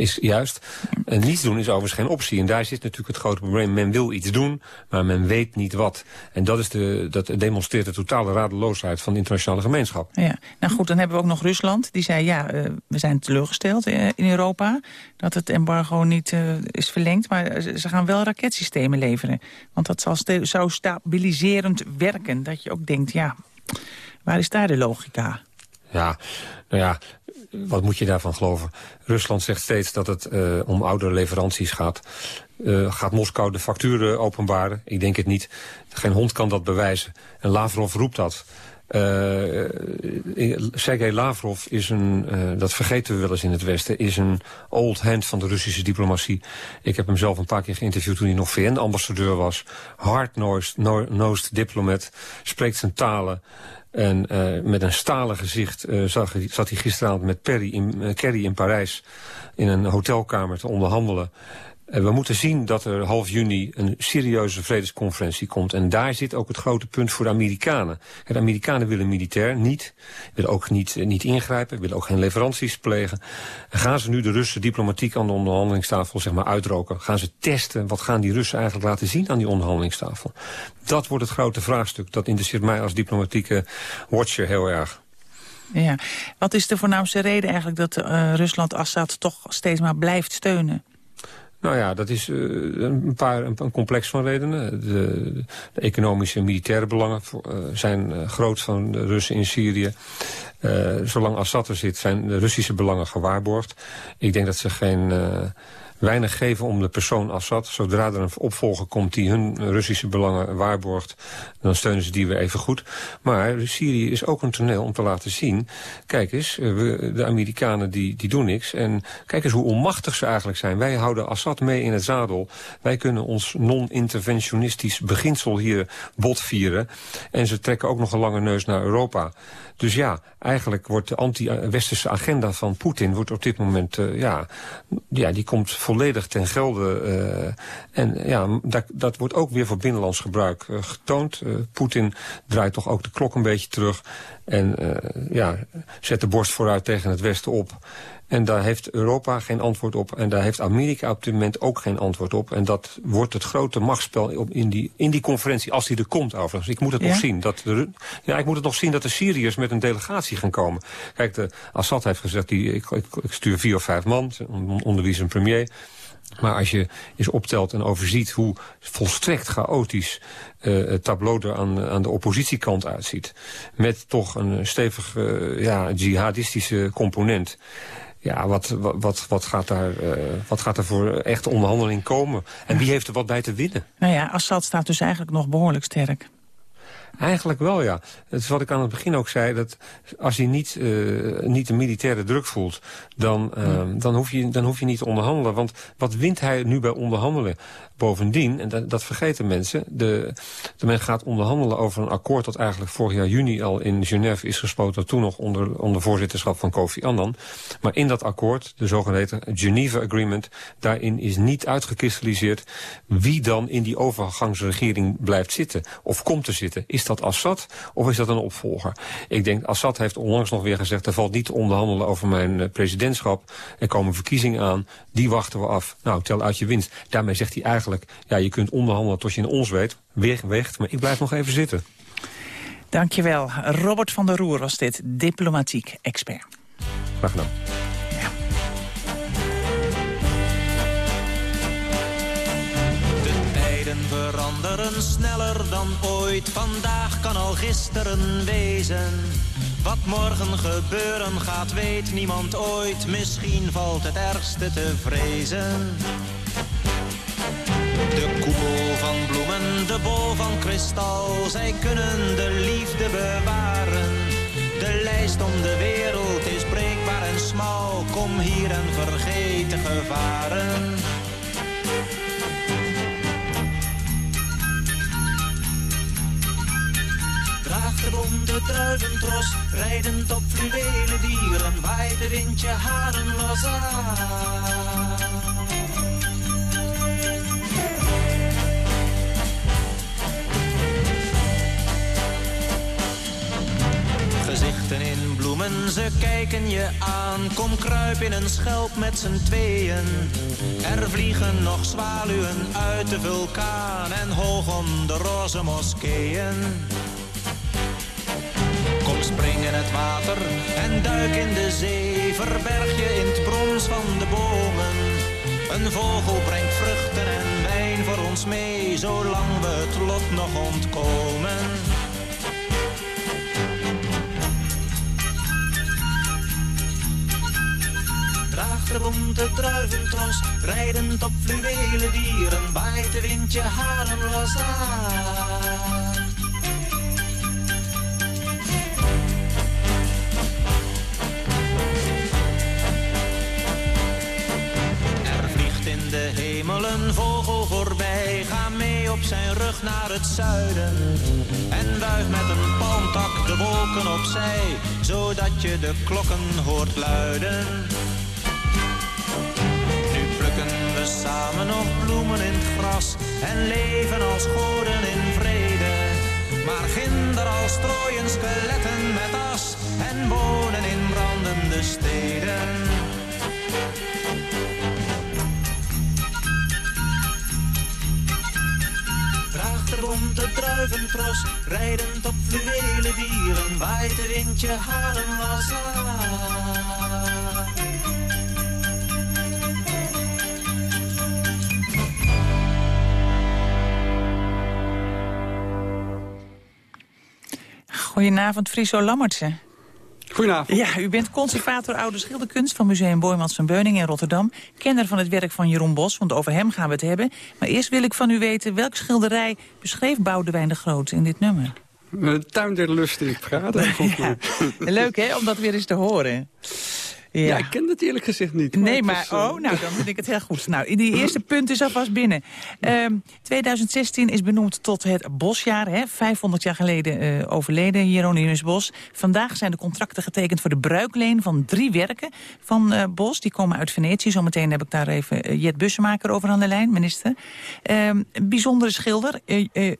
is juist. En niets doen is overigens geen optie. En daar zit natuurlijk het grote probleem. Men wil iets doen, maar men weet niet wat. En dat, is de, dat demonstreert de totale radeloosheid van de internationale gemeenschap. Ja. Nou goed, dan hebben we ook nog Rusland. Die zei, ja, eh, we zijn teleurgesteld eh, in Europa... dat het embargo niet eh, is verlengd. Maar ze gaan wel raketsystemen leveren. Want dat zal ste- zou stabiliserend werken. Dat je ook denkt, ja, waar is daar de logica? Ja, nou ja, wat moet je daarvan geloven? Rusland zegt steeds dat het eh, om oudere leveranties gaat. Eh, gaat Moskou de facturen openbaren? Ik denk het niet. Geen hond kan dat bewijzen. En Lavrov roept dat. Eh, Sergei Lavrov is een, eh, dat vergeten we wel eens in het Westen, is een old hand van de Russische diplomatie. Ik heb hem zelf een paar keer geïnterviewd toen hij nog VN-ambassadeur was. Hard-nosed no- nosed diplomat, spreekt zijn talen. En eh, met een stalen gezicht eh, zag, zat hij gisteravond met Perry in, eh, Kerry in Parijs... in een hotelkamer te onderhandelen. We moeten zien dat er half juni een serieuze vredesconferentie komt. En daar zit ook het grote punt voor de Amerikanen. De Amerikanen willen militair niet, willen ook niet, eh, niet ingrijpen, willen ook geen leveranties plegen. En gaan ze nu de Russen diplomatiek aan de onderhandelingstafel zeg maar, uitroken? Gaan ze testen? Wat gaan die Russen eigenlijk laten zien aan die onderhandelingstafel? Dat wordt het grote vraagstuk. Dat interesseert mij als diplomatieke watcher heel erg. Ja. Wat is de voornaamste reden eigenlijk dat eh, Rusland Assad toch steeds maar blijft steunen? Nou ja, dat is eh, een, paar, een, complex van redenen. De, de economische en militaire belangen eh, zijn eh, groot van de Russen in Syrië. Zolang Assad er zit, zijn de Russische belangen gewaarborgd. Ik denk dat ze geen... weinig geven om de persoon Assad. Zodra er een opvolger komt die hun Russische belangen waarborgt... dan steunen ze die weer even goed. Maar Syrië is ook een toneel om te laten zien... kijk eens, eh, de Amerikanen die, die doen niks. En kijk eens hoe onmachtig ze eigenlijk zijn. Wij houden Assad mee in het zadel. Wij kunnen ons non-interventionistisch beginsel hier botvieren. En ze trekken ook nog een lange neus naar Europa. Dus ja, eigenlijk wordt de anti-westerse agenda van Poetin... wordt op dit moment, eh, ja, ja, die komt volledig ten gelde. eh, en ja, dat, dat wordt ook weer voor binnenlands gebruik eh, getoond. Poetin draait toch ook de klok een beetje terug. En ja, zet de borst vooruit tegen het Westen op. En daar heeft Europa geen antwoord op. En daar heeft Amerika op dit moment ook geen antwoord op. En dat wordt het grote machtsspel in, die, in die conferentie, als die er komt overigens. Ik moet het Ja? nog zien. Dat de, ja, ik moet het nog zien dat de Syriërs met een delegatie gaan komen. Kijk, de, Assad heeft gezegd, die, ik, ik, ik stuur vier of vijf man, on- onder wie is een premier. Maar als je eens optelt en overziet hoe volstrekt chaotisch eh, het tableau er aan, aan de oppositiekant uitziet... met toch een stevig ja, jihadistische component... Ja, wat, wat, wat, gaat daar, eh, wat gaat er voor echte onderhandeling komen? En wie heeft er wat bij te winnen? Nou ja, Assad staat dus eigenlijk nog behoorlijk sterk. Eigenlijk wel, ja. Het is wat ik aan het begin ook zei, dat als hij niet, uh, niet de militaire druk voelt, dan, uh, dan, hoef je, dan hoef je niet te onderhandelen. Want wat wint hij nu bij onderhandelen? Bovendien, en dat, dat vergeten mensen, de, de men gaat onderhandelen over een akkoord dat eigenlijk vorig jaar juni al in Genève is gesloten, toen nog onder, onder voorzitterschap van Kofi Annan. Maar in dat akkoord, de zogeheten Geneva Agreement, daarin is niet uitgekristalliseerd wie dan in die overgangsregering blijft zitten of komt te zitten. Is dat Assad of is dat een opvolger? Ik denk, Assad heeft onlangs nog weer gezegd... er valt niet te onderhandelen over mijn uh, presidentschap. Er komen verkiezingen aan, die wachten we af. Nou, tel uit je winst. Daarmee zegt hij eigenlijk... ja, je kunt onderhandelen tot je in ons weet. Weg, weg, maar ik blijf nog even zitten. Dankjewel. Robert van der Roer was dit, diplomatiek expert. Graag gedaan. Veranderen sneller dan ooit. Vandaag kan al gisteren wezen. Wat morgen gebeuren gaat, weet niemand ooit. Misschien valt het ergste te vrezen. De koepel van bloemen, de bol van kristal. Zij kunnen de liefde bewaren. De lijst om de wereld is breekbaar en smal. Kom hier en vergeet de gevaren. Draag de bonte druiventros, rijdend op fluwelen dieren. Waait de wind je haren los aan. Gezichten in bloemen, ze kijken je aan. Kom kruip in een schelp met z'n tweeën. Er vliegen nog zwaluwen uit de vulkaan en hoog om de roze moskeeën. Het water en duik in de zee. Verberg je in het brons van de bomen. Een vogel brengt vruchten en wijn voor ons mee, zolang we het lot nog ontkomen. Draag de bonte druiventros, rijdend op fluwelen dieren, waait de wind je haren de hemel een vogel voorbij, ga mee op zijn rug naar het zuiden. En wuif met een palmtak de wolken opzij, zodat je de klokken hoort luiden. Nu plukken we samen nog bloemen in het gras en leven als goden in vrede. Maar ginder al strooien skeletten met as en wonen in brandende steden. De druiventros, rijdend op fluwelen dieren, waait de wind je haren was. Goedenavond, Friso Lammertse. Goedenavond. Ja, u bent conservator oude schilderkunst van Museum Boijmans van Beuning in Rotterdam. Kenner van het werk van Jeroen Bos, want over hem gaan we het hebben. Maar eerst wil ik van u weten, welk schilderij beschreef Boudewijn de Groot in dit nummer? Uh, tuin der lust in het praten. ja. Leuk hè, om dat weer eens te horen. Ja. ja, ik ken het eerlijk gezegd niet. Maar nee, maar is, oh, nou, dan vind ik het heel goed. Nou, die eerste punt is alvast binnen. Um, 2016 is benoemd tot het Bosjaar. Hè? 500 jaar geleden uh, overleden Hieronymus Bos. Vandaag zijn de contracten getekend voor de bruikleen van drie werken van uh, Bos. Die komen uit Venetië. Zometeen heb ik daar even Jet Bussemaker over aan de lijn, minister. Um, bijzondere schilder,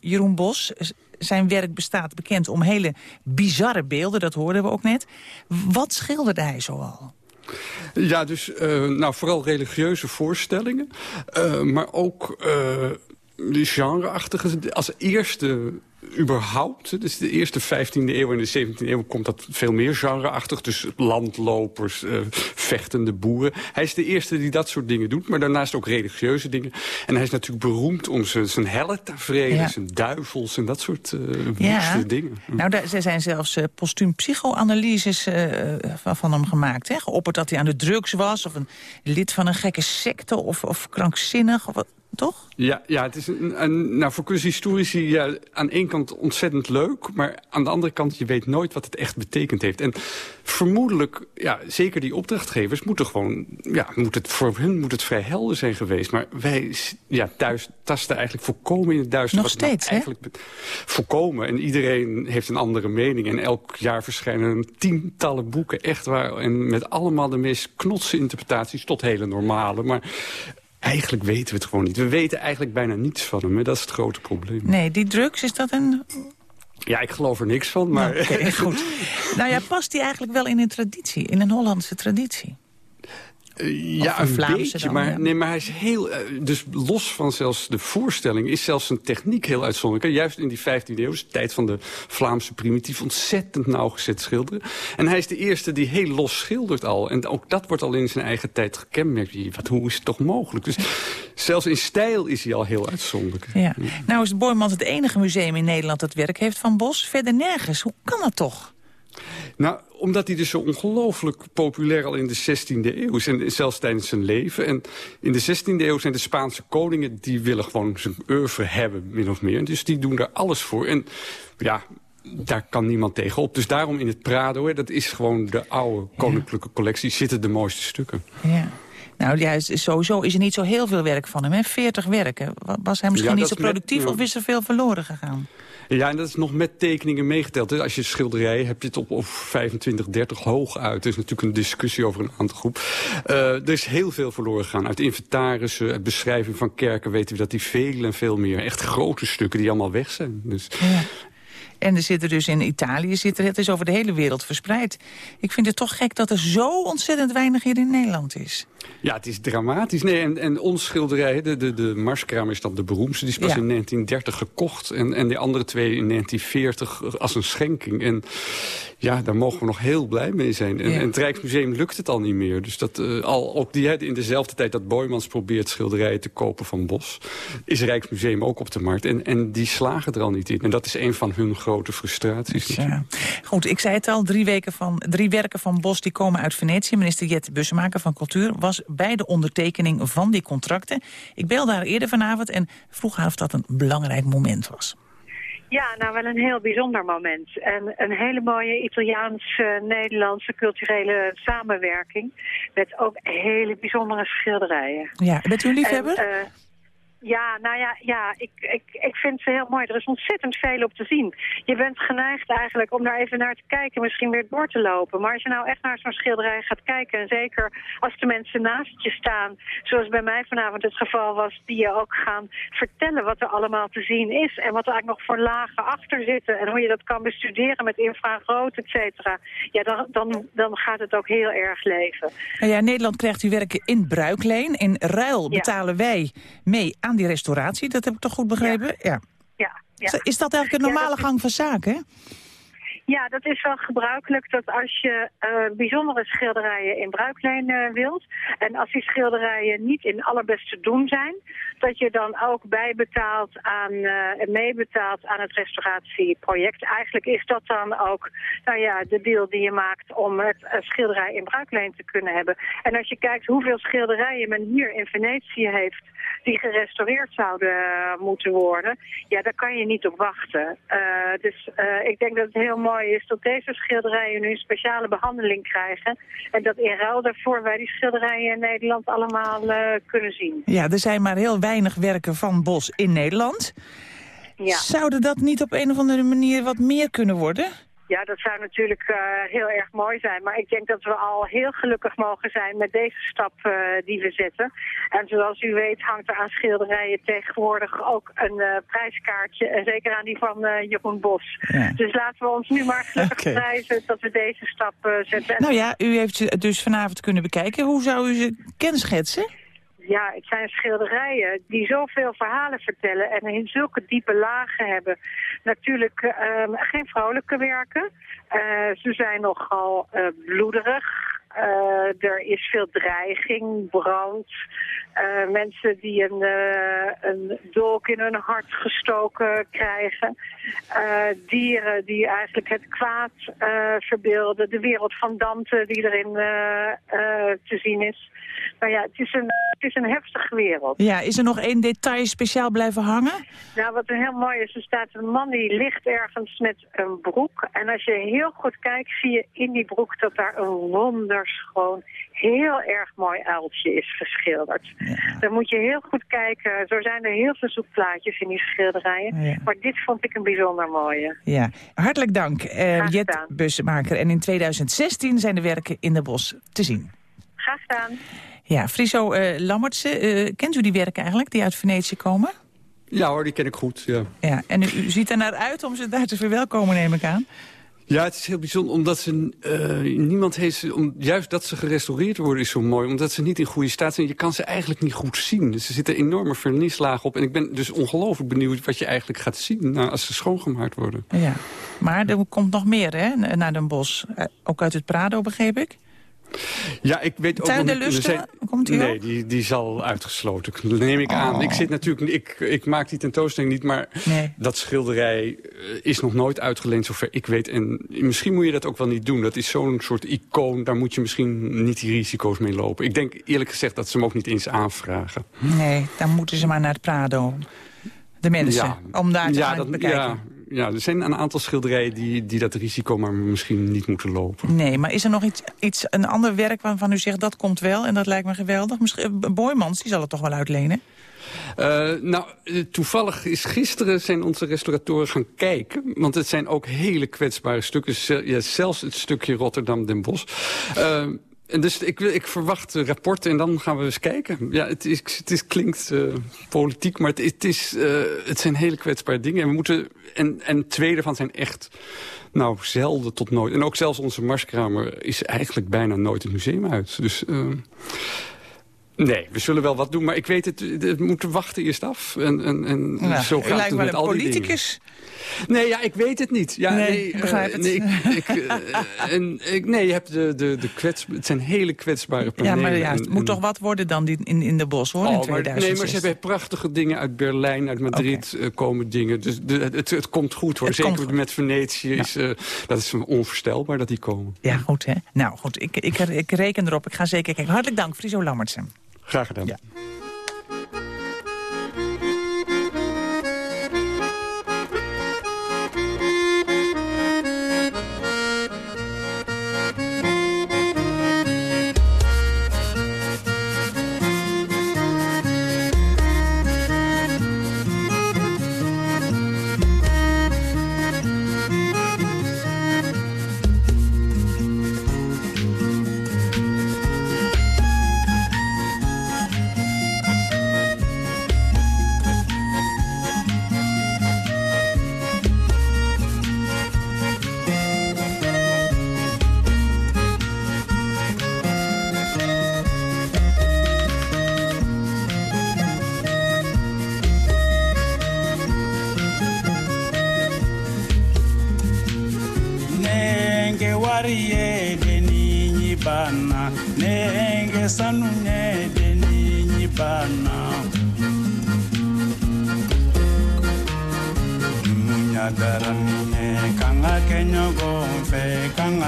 Jeroen Bos zijn werk bestaat bekend om hele bizarre beelden, dat hoorden we ook net. Wat schilderde hij zoal? Ja, dus uh, nou, vooral religieuze voorstellingen. Uh, maar ook uh, die genreachtige. Als eerste überhaupt, dus de eerste 15e eeuw en de 17e eeuw komt dat veel meer genreachtig. Dus landlopers, uh, vechtende boeren. Hij is de eerste die dat soort dingen doet, maar daarnaast ook religieuze dingen. En hij is natuurlijk beroemd om zijn, zijn helle tafereelen, ja. zijn duivels en dat soort uh, ja. dingen. Nou, daar zijn zelfs uh, postuum psychoanalyses van, van hem gemaakt. Hè? Geopperd dat hij aan de drugs was, of een lid van een gekke secte, of, of krankzinnig. Of, toch? Ja, ja het is een, een, nou, voor kunsthistorici ja, aan één kant ontzettend leuk... maar aan de andere kant, je weet nooit wat het echt betekend heeft. En vermoedelijk, ja, zeker die opdrachtgevers moeten gewoon... ja, moet het, voor hen moet het vrij helder zijn geweest. Maar wij ja, thuis tasten eigenlijk volkomen in het duister. Nog steeds, nou eigenlijk Volkomen. En iedereen heeft een andere mening. En elk jaar verschijnen tientallen boeken, echt waar. En met allemaal de meest knotse interpretaties tot hele normale. Maar Eigenlijk weten we het gewoon niet. We weten eigenlijk bijna niets van hem. Hè? Dat is het grote probleem. Nee, die drugs, is dat een... Ja, ik geloof er niks van, maar... Nou, okay, goed. nou ja, past die eigenlijk wel in een traditie? In een Hollandse traditie? Ja, Of een Vlaamse beetje, dan, maar, ja. nee, maar hij is heel... eh, dus los van zelfs de voorstelling is zelfs zijn techniek heel uitzonderlijk. Juist in die 15e eeuw, dus de tijd van de Vlaamse primitief... ontzettend nauwgezet schilderen. En hij is de eerste die heel los schildert al. En ook dat wordt al in zijn eigen tijd gekenmerkt. Wat, hoe is het toch mogelijk? Dus zelfs in stijl is hij al heel uitzonderlijk. Ja. Nou is Boymans het enige museum in Nederland dat werk heeft van Bos. Verder nergens. Hoe kan dat toch? Nou, omdat hij dus zo ongelooflijk populair al in de 16e eeuw is. En zelfs tijdens zijn leven. En in de 16e eeuw zijn de Spaanse koningen... die willen gewoon zijn oeuvre hebben, min of meer. Dus die doen daar alles voor. En ja, daar kan niemand tegenop. Dus daarom in het Prado, hè, dat is gewoon de oude koninklijke collectie... zitten de mooiste stukken. Ja. Nou ja, sowieso is er niet zo heel veel werk van hem. Hè? 40 werken. Wa- Was hij misschien Ja, niet zo met- productief ja. of is er veel verloren gegaan? Ja, en dat is nog met tekeningen meegeteld. hè. Als je schilderijen heb je het op, op 25, 30 hoog uit. Er is natuurlijk een discussie over een aantal groep. Eh, er is heel veel verloren gegaan. Uit inventarissen, uit beschrijving van kerken weten we dat die veel en veel meer. Echt grote stukken die allemaal weg zijn. Dus, En er zit er dus in Italië, zit er, het is over de hele wereld verspreid. Ik vind het toch gek dat er zo ontzettend weinig hier in Nederland is. Ja, het is dramatisch. Nee, en, en ons schilderij, de, de, de Marskramer is dan de beroemdste. Die is pas Ja. in 1930 gekocht. En, en de andere twee in 1940 als een schenking. En ja, daar mogen we nog heel blij mee zijn. En, Ja. en het Rijksmuseum lukt het al niet meer. Dus dat, eh, al, ook die, in dezelfde tijd dat Boymans probeert schilderijen te kopen van Bos... is Rijksmuseum ook op de markt. En, en die slagen er al niet in. En dat is een van hun grote frustraties. Ja. Goed, ik zei het al, drie, weken van, drie werken van Bos die komen uit Venetië. Minister Jette Bussemaker van Cultuur was bij de ondertekening van die contracten. Ik belde haar eerder vanavond en vroeg haar of dat een belangrijk moment was. Ja, nou wel een heel bijzonder moment. En een hele mooie Italiaans-Nederlandse culturele samenwerking. Met ook hele bijzondere schilderijen. Ja, bent u een liefhebber? En, eh, ja, nou ja, ja ik, ik, ik vind ze heel mooi. Er is ontzettend veel op te zien. Je bent geneigd eigenlijk om daar even naar te kijken, misschien weer door te lopen. Maar als je nou echt naar zo'n schilderij gaat kijken, en zeker als de mensen naast je staan, zoals bij mij vanavond het geval was, die je ook gaan vertellen wat er allemaal te zien is en wat er eigenlijk nog voor lagen achter zitten en hoe je dat kan bestuderen met infrarood, et cetera. Ja, dan, dan, dan gaat het ook heel erg leven. Nou ja, Nederland krijgt uw werken in bruikleen. In ruil Ja. betalen wij mee aan die restauratie. Dat heb ik toch goed begrepen? Ja. Ja, ja. Is dat eigenlijk een normale gang van zaken? Ja, dat is wel gebruikelijk dat als je eh, bijzondere schilderijen in bruikleen eh, wilt... en als die schilderijen niet in allerbeste doen zijn... dat je dan ook bijbetaalt aan, en meebetaalt aan het restauratieproject. Eigenlijk is dat dan ook nou ja, de deal die je maakt om het schilderij in bruikleen te kunnen hebben. En als je kijkt hoeveel schilderijen men hier in Venetië heeft... die gerestaureerd zouden moeten worden... ja, daar kan je niet op wachten. Dus ik denk dat het heel mooi is dat deze schilderijen nu een speciale behandeling krijgen. En dat in ruil daarvoor wij die schilderijen in Nederland allemaal eh, kunnen zien. Ja, er zijn maar heel weinig werken van Bos in Nederland. Ja. Zouden dat niet op een of andere manier wat meer kunnen worden? Ja, dat zou natuurlijk eh, heel erg mooi zijn. Maar ik denk dat we al heel gelukkig mogen zijn met deze stap eh, die we zetten. En zoals u weet hangt er aan schilderijen tegenwoordig ook een eh, prijskaartje. En zeker aan die van Jeroen Bos. Ja. Dus laten we ons nu maar gelukkig Oké. prijzen dat we deze stap zetten. En Nou ja, u heeft ze dus vanavond kunnen bekijken. Hoe zou u ze kenschetsen? Ja, het zijn schilderijen die zoveel verhalen vertellen en in zulke diepe lagen hebben. Natuurlijk ehm, geen vrolijke werken. Eh, ze zijn nogal eh, bloederig. Eh, er is veel dreiging, brand. Mensen die een, een dolk in hun hart gestoken krijgen. Dieren die eigenlijk het kwaad verbeelden. De wereld van Dante die erin te zien is. Nou ja, het is een, het is een heftige wereld. Ja, is er nog één detail speciaal blijven hangen? Nou, wat een heel mooi is, er staat een man die ligt ergens met een broek. En als je heel goed kijkt, zie je in die broek dat daar een wonderschoon, heel erg mooi uiltje is geschilderd. Dan moet je heel goed kijken. Zo zijn er heel veel zoekplaatjes in die schilderijen. Ja. Maar dit vond ik een bijzonder mooie. Ja, hartelijk dank, Graag Jet. Busmaker. En in 2016 zijn de werken in de Bos te zien. Graag gedaan. Ja, Friso Lammertse, eh, kent u die werken eigenlijk die uit Venetië komen? Ja hoor, die ken ik goed. Ja. Ja, en u, u ziet er naar uit om ze daar te verwelkomen, neem ik aan. Ja, het is heel bijzonder, omdat ze, eh, niemand heeft. Om, juist dat ze gerestaureerd worden is zo mooi, omdat ze niet in goede staat zijn. Je kan ze eigenlijk niet goed zien. Dus er zit een enorme vernislaag op. En ik ben dus ongelooflijk benieuwd wat je eigenlijk gaat zien... Nou, als ze schoongemaakt worden. Ja. Maar er komt nog meer, hè, naar Den Bosch. Ook uit het Prado, begreep ik? Ja, ik weet ook er Lusten, zijn- komt die Nee, die, die zal uitgesloten. Dat neem ik aan. Oh. Ik zit natuurlijk, ik, ik maak die tentoonstelling niet, maar dat schilderij eh, is nog nooit uitgeleend, zover ik weet. En misschien moet je dat ook wel niet doen. Dat is zo'n soort icoon, daar moet je misschien niet die risico's mee lopen. Ik denk eerlijk gezegd dat ze hem ook niet eens aanvragen. Nee, dan moeten ze maar naar het Prado. De mensen, Ja. om daar te ja, gaan dat- bekijken. Ja, ja, er zijn een aantal schilderijen die, die dat risico maar misschien niet moeten lopen. Nee, maar is er nog iets, iets, een ander werk waarvan u zegt dat komt wel en dat lijkt me geweldig? Misschien, eh, Boymans, die zal het toch wel uitlenen? Eh, nou, eh, toevallig is gisteren zijn onze restauratoren gaan kijken. Want het zijn ook hele kwetsbare stukken. Zelfs het stukje Rotterdam-Den Bosch. Eh, en dus ik, ik verwacht eh, rapporten en dan gaan we eens kijken. Ja, het, is, het is, klinkt eh, politiek, maar het, het, is, eh, het zijn hele kwetsbare dingen. En, we moeten, en, en twee daarvan zijn echt nou, zelden tot nooit. En ook zelfs onze marskramer is eigenlijk bijna nooit het museum uit. Dus... Nee, we zullen wel wat doen, maar ik weet het, we moeten wachten eerst af. En, en, en Ja, zo gaat lijkt het wel met een al die dingen. politicus. Nee, ja, ik weet het niet. Ja, Nee, nee, ik eh, begrijp het. nee, ik, ik, eh, en, ik, nee, je hebt de, de, de kwets, het zijn hele kwetsbare Ja, panelen. maar ja, het en- moet toch wat worden dan die, in, in de bos, hoor, in Oh, maar, 2006. nee, maar ze hebben prachtige dingen uit Berlijn, uit Madrid eh, komen dingen. Dus de, het, het komt goed hoor. Het Zeker met Venetië is dat is onvoorstelbaar dat die komen. Ja, goed, hè? Nou, goed, ik, ik, ik reken erop. Ik ga zeker kijken. Hartelijk dank, Friso Lammertsen. Graag gedaan.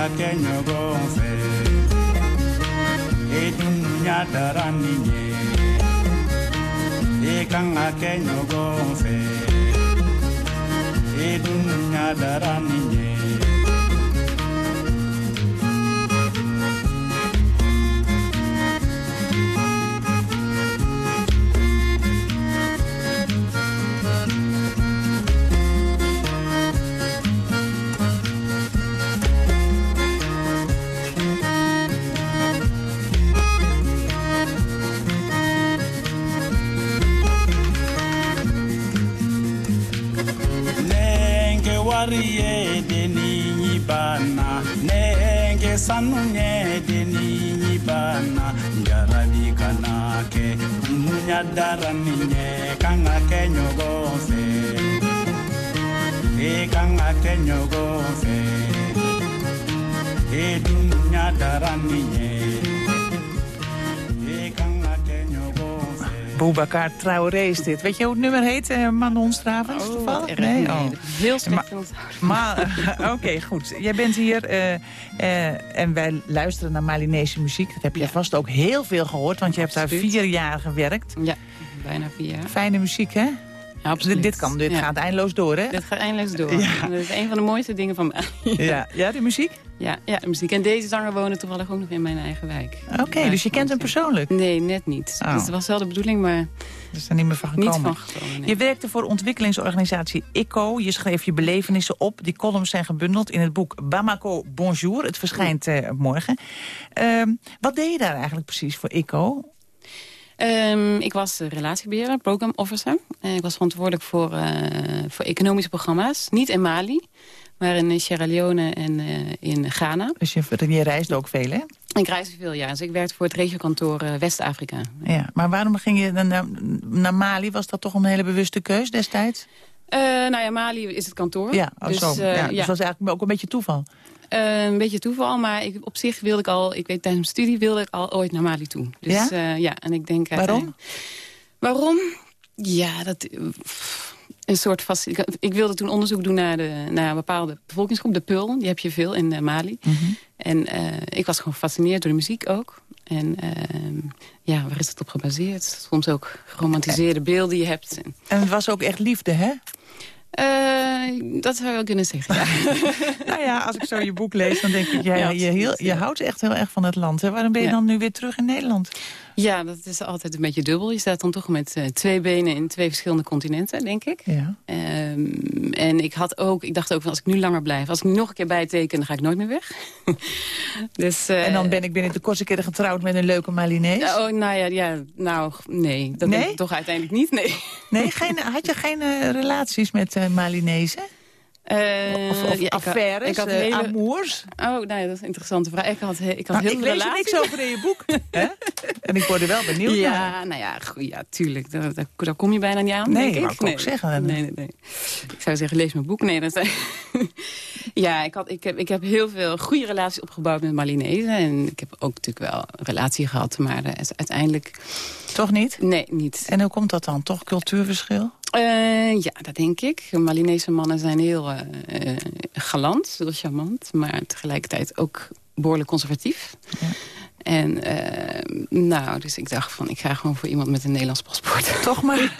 akẹnyọgọ fẹ edunya dara nìyẹn ikan akẹnyọgọ fẹ edunya dara nìyẹn. Munyadaraninye kanga kenyogofe ekanga kenyogofe edunyadaraninye ekanga kenyogofe Boubacar Traoré is dit. Weet je hoe het nummer heet, uh, Manon Stravens? Oh, nee, ik heel slecht Maar- in onthouden. Maar, oké, goed. Jij bent hier eh, eh, en wij luisteren naar Malinese muziek. Dat heb je vast ook heel veel gehoord, want je hebt daar vier jaar gewerkt. Ja, bijna vier jaar. Fijne muziek, hè? Ja, absoluut. Dit, dit, kan, dit Ja. gaat eindeloos door, hè? Dit gaat eindeloos door. Ja. Dat is een van de mooiste dingen van mij. Ja, ja de muziek? Ja, ja, de muziek. En deze zanger woonde toevallig ook nog in mijn eigen wijk. Oké, dus je kent hem persoonlijk? Nee, net niet. Oh. Dus het was wel de bedoeling, maar is er niet meer van niet gekomen. van gekomen. nee. Je werkte voor ontwikkelingsorganisatie ICO. Je schreef je belevenissen op. Die columns zijn gebundeld in het boek Bamako Bonjour. Het verschijnt eh, morgen. Ehm, wat deed je daar eigenlijk precies voor ICO? Ehm, ik was eh, relatiebeheerder, program officer. Eh, ik was verantwoordelijk voor, eh, voor economische programma's. Niet in Mali, waren in Sierra Leone en eh, in Ghana. Dus je, je reisde ook veel, hè? Ik reisde veel, ja. Dus ik werkte voor het regiokantoor eh, West-Afrika. Ja, maar waarom ging je dan naar, naar Mali? Was dat toch een hele bewuste keus destijds? Eh, nou ja, Mali is het kantoor. Ja, oh, dus, zo. eh, ja, dus dat was eigenlijk ook een beetje toeval. Eh, een beetje toeval, maar ik, op zich wilde ik al... Ik weet, tijdens mijn studie wilde ik al ooit naar Mali toe. Dus, Ja? ja? ja, en ik denk... Waarom? uiteindelijk- Waarom? Ja, dat... pff, Een soort vast... Ik, ik wilde toen onderzoek doen naar, de, naar een bepaalde bevolkingsgroep. De Peul, die heb je veel in eh, Mali. Mhm. En eh, ik was gewoon gefascineerd door de muziek ook. En ja, waar is het op gebaseerd? Soms ook geromantiseerde beelden die je hebt. En, En het was ook echt liefde, hè? Eh, dat zou je wel kunnen zeggen, ja. nou ja, als ik zo je boek lees, dan denk ik... Ja, je, heel, je houdt echt heel erg van het land. Hè? Waarom ben je Ja. dan nu weer terug in Nederland? Ja, dat is altijd een beetje dubbel. Je staat dan toch met eh, twee benen in twee verschillende continenten, denk ik. Ja. Ehm, en ik had ook, ik dacht ook van als ik nu langer blijf, als ik nu nog een keer bijteken, dan ga ik nooit meer weg. dus, eh, En dan ben ik binnen de kortste keren getrouwd met een leuke Malinees. Oh, nou ja, ja nou, nee. Dat Nee? denk ik toch uiteindelijk niet, nee. Nee, geen, had je geen eh, relaties met Malinezen? Eh, Of- of ja, ik had- affaires, ik had eh, hele- amours? Oh, nou ja, dat is een interessante vraag. Ik had, ik had Nou, heel ik veel lees er niks over in je boek. hè? En ik word er wel benieuwd naar. Ja, nou ja, goed, ja, tuurlijk. Daar, daar, kom je bijna niet aan, Nee, denk ik ook zeggen. Nee, nee, nee. Ik zou zeggen, lees mijn boek. Nee, dat ja, ik, had, ik, heb, ik heb heel veel goede relaties opgebouwd met Malinezen. En ik heb ook natuurlijk wel een relatie gehad. Maar eh, uiteindelijk... Toch niet? Nee, niet. En hoe komt dat dan? Toch cultuurverschil? Eh, ja, dat denk ik. Malinese mannen zijn heel eh, galant, heel charmant. Maar tegelijkertijd ook behoorlijk conservatief. En eh, nou, dus ik dacht van, ik ga gewoon voor iemand met een Nederlands paspoort. Toch maar.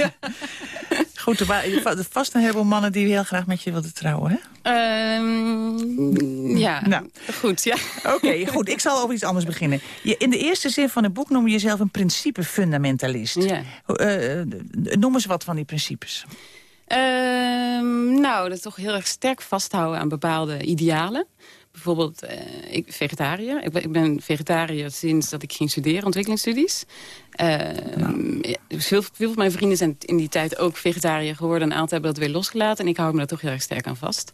Goed, er waren vast een heleboel mannen die heel graag met je wilden trouwen, hè? Ehm, ja, Nou. goed, ja. Oké, goed. Ik zal over iets anders beginnen. Je, in de eerste zin van het boek noem je jezelf een principe-fundamentalist. Ja. Eh, noem eens wat van die principes. Ehm, nou, dat toch heel erg sterk vasthouden aan bepaalde idealen. Bijvoorbeeld, eh, ik vegetariër. Ik ben, ik ben vegetariër sinds dat ik ging studeren, ontwikkelingsstudies. Dus veel, veel van mijn vrienden zijn in die tijd ook vegetariër geworden. Een aantal hebben dat weer losgelaten. En ik hou me daar toch heel erg sterk aan vast.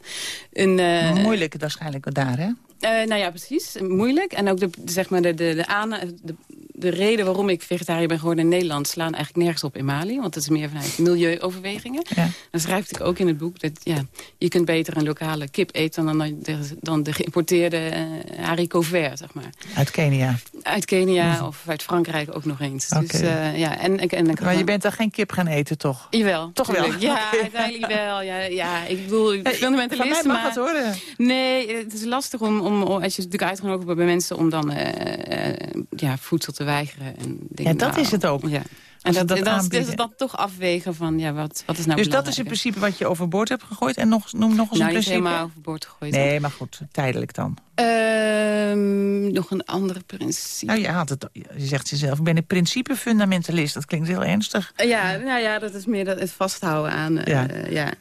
Een, eh, Moeilijk waarschijnlijk daar, hè? Eh, nou ja, precies. Moeilijk. En ook de, zeg maar de, de, de, aan, de, de reden waarom ik vegetariër ben geworden in Nederland... slaan eigenlijk nergens op in Mali. Want het is meer vanuit milieuoverwegingen. Ja. Dan schrijf ik ook in het boek dat ja, je kunt beter een lokale kip eten... dan de, dan de geïmporteerde eh haricot vert, zeg maar. Uit Kenia. Uit Kenia of uit Frankrijk ook nog eens. Dus, eh, ja, en, en, en, Maar je bent daar geen kip gaan eten, toch? Jawel. Toch wel? Ja, uiteindelijk wel. Ja, ja, ik bedoel, Hey, fundamentalist, mij mag maar... het horen. Nee, het is lastig om, om om- als je natuurlijk uitgenodigd wordt bij mensen... om dan eh, eh, ja, voedsel te weigeren. En Ja, dat nou, is het ook. Ja. En dat, dat dat, is- dan toch afwegen van, ja, wat, wat is nou dus dat is in principe wat je overboord hebt gegooid. En nog, noem nog eens Nou, een niet principe. helemaal overboord gegooid. Nee, maar goed, tijdelijk dan. Ehm, nog een andere principe. Nou, je, had het, je zegt jezelf, ik ben een principe-fundamentalist. Dat klinkt heel ernstig. Ja, nou ja, dat is meer dat het vasthouden aan... eh, Ja. ja.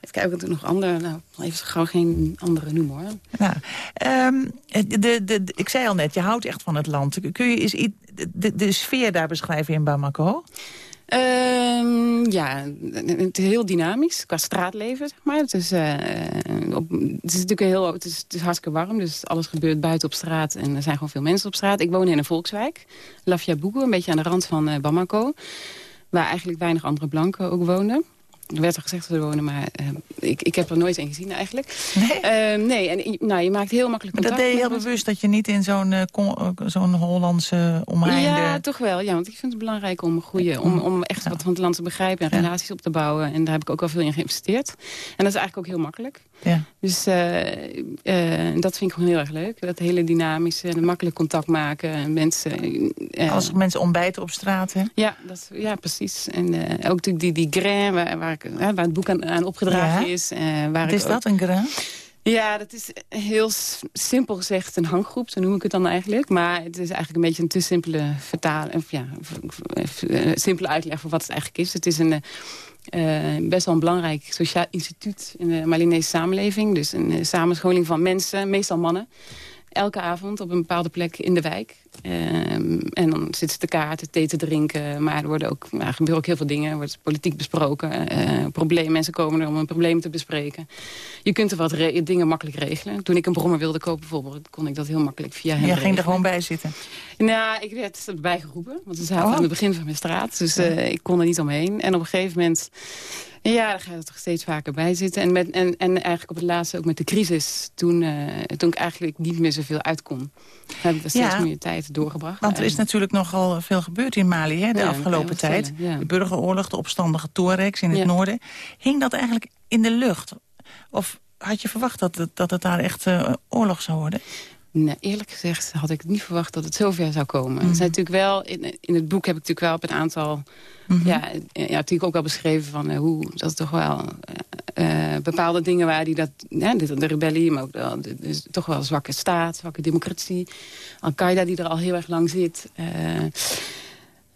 Even kijken, wat er nog andere... Nou, even gauw geen andere noemen, hoor. Nou, ehm, de, de, de- ik zei al net, je houdt echt van het land. Kun je eens iets- de, de sfeer daar beschrijven in Bamako? Ehm, ja, het is heel dynamisch qua straatleven, zeg maar. Het is, eh, op, het is natuurlijk heel, het is, het is hartstikke warm, dus alles gebeurt buiten op straat. En er zijn gewoon veel mensen op straat. Ik woon in een volkswijk, Lafia Bougou, een beetje aan de rand van eh, Bamako. Waar eigenlijk weinig andere blanken ook woonden. Er werd al gezegd dat er wonen, maar eh, ik, ik heb er nooit een gezien eigenlijk. Nee? nee, en nou, je maakt heel makkelijk Maar dat contact deed je heel bewust dat je niet in zo'n eh, eh, zo'n Hollandse omheinde... Ja, toch wel. Ja, want ik vind het belangrijk om, goede, om, om echt wat van het land te begrijpen... en relaties op te bouwen. En daar heb ik ook wel veel in geïnvesteerd. En dat is eigenlijk ook heel makkelijk. Ja. Dus dat vind ik gewoon heel erg leuk. Dat hele dynamische en makkelijk contact maken. En mensen... Als mensen ontbijten op straat, hè? ja, dat, ja, precies. En ook natuurlijk die, die grain waar, waar, hè, waar het boek aan, aan opgedragen Ja? is. eh, waar Wat is ook- dat, een grain? ja, dat is heel simpel gezegd een hanggroep, zo noem ik het dan eigenlijk. Maar het is eigenlijk een beetje een te simpele vertaling, of ja, eh, simpele uitleg van wat het eigenlijk is. Het is een eh, best wel een belangrijk sociaal instituut in de Malinese samenleving. Dus een eh, samenscholing van mensen, meestal mannen. Elke avond op een bepaalde plek in de wijk. Ehm, en dan zitten ze te kaarten, thee te drinken. Maar er, worden ook, nou, gebeuren ook heel veel dingen. Er wordt politiek besproken. eh probleem, mensen komen er om een probleem te bespreken. Je kunt er wat dingen makkelijk regelen. Toen ik een brommer wilde kopen bijvoorbeeld... kon ik dat heel makkelijk via hem Jij ging er gewoon bij zitten. Nou, ik werd erbij geroepen. Want we zaten Oh. aan het begin van mijn straat. Dus eh, ik kon er niet omheen. En op een gegeven moment... Ja, daar ga je er toch steeds vaker bij zitten. En, met, en, en eigenlijk op het laatste ook met de crisis. Toen, eh, toen ik eigenlijk niet meer zoveel uit kon. Heb ik er steeds Ja. meer tijd doorgebracht. Want er is natuurlijk nogal veel gebeurd in Mali hè, de Ja, afgelopen tijd. ja. De burgeroorlog, de opstandige Tuaregs in het noorden. Hing dat eigenlijk in de lucht? Of had je verwacht dat het, dat het daar echt eh, oorlog zou worden? Nee, eerlijk gezegd had ik niet verwacht dat het zover zou komen. Mhm. Er zijn natuurlijk wel, in, in het boek heb ik natuurlijk wel op een aantal... Mhm. Ja, ja, natuurlijk ook wel beschreven van eh, hoe dat toch wel eh, eh, bepaalde dingen waren die dat, ja, de, de rebellie, maar ook de, de- dus toch wel zwakke staat, zwakke democratie. Al-Qaeda die er al heel erg lang zit. eh,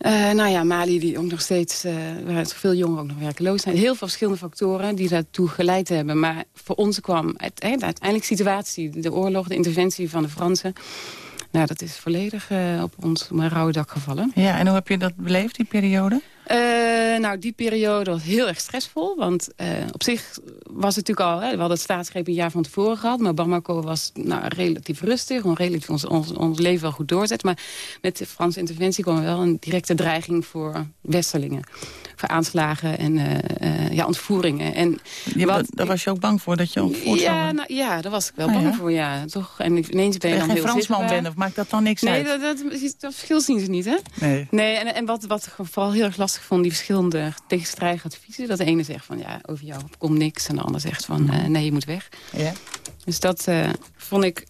eh, nou ja, Mali die ook nog steeds, eh waar veel jongeren ook nog werkloos zijn. Heel veel verschillende factoren die daartoe geleid hebben. Maar voor ons kwam het, de uiteindelijk situatie, de oorlog, de interventie van de Fransen. Nou, dat is volledig eh, op ons rauwe dak gevallen. Ja, en hoe heb je dat beleefd, die periode? Eh, nou, die periode was heel erg stressvol. Want eh, op zich was het natuurlijk al... Hè, we hadden het staatsgreep een jaar van tevoren gehad. Maar Bamako was nou, relatief rustig. Gewoon relatief ons, ons, ons leven wel goed doorzetten. Maar met de Franse interventie kwam er wel een directe dreiging voor westerlingen. Voor aanslagen en eh, ja, ontvoeringen. En Je, wat- daar was je ook bang voor dat je ontvoerd ja, nou, ja, daar was ik wel Ah, bang ja? voor, ja. Toch? En ineens ben je dan geen heel Fransman zichtbaar. bent of maakt dat dan niks Nee, uit? dat, dat, dat verschil zien ze niet, hè? Nee. Nee, en, en wat, wat vooral heel erg lastig vond, die verschillende tegenstrijdige adviezen. Dat de ene zegt van, ja, over jou komt niks. En de ander zegt van, eh, nee, je moet weg. Ja. Dus dat eh, vond ik,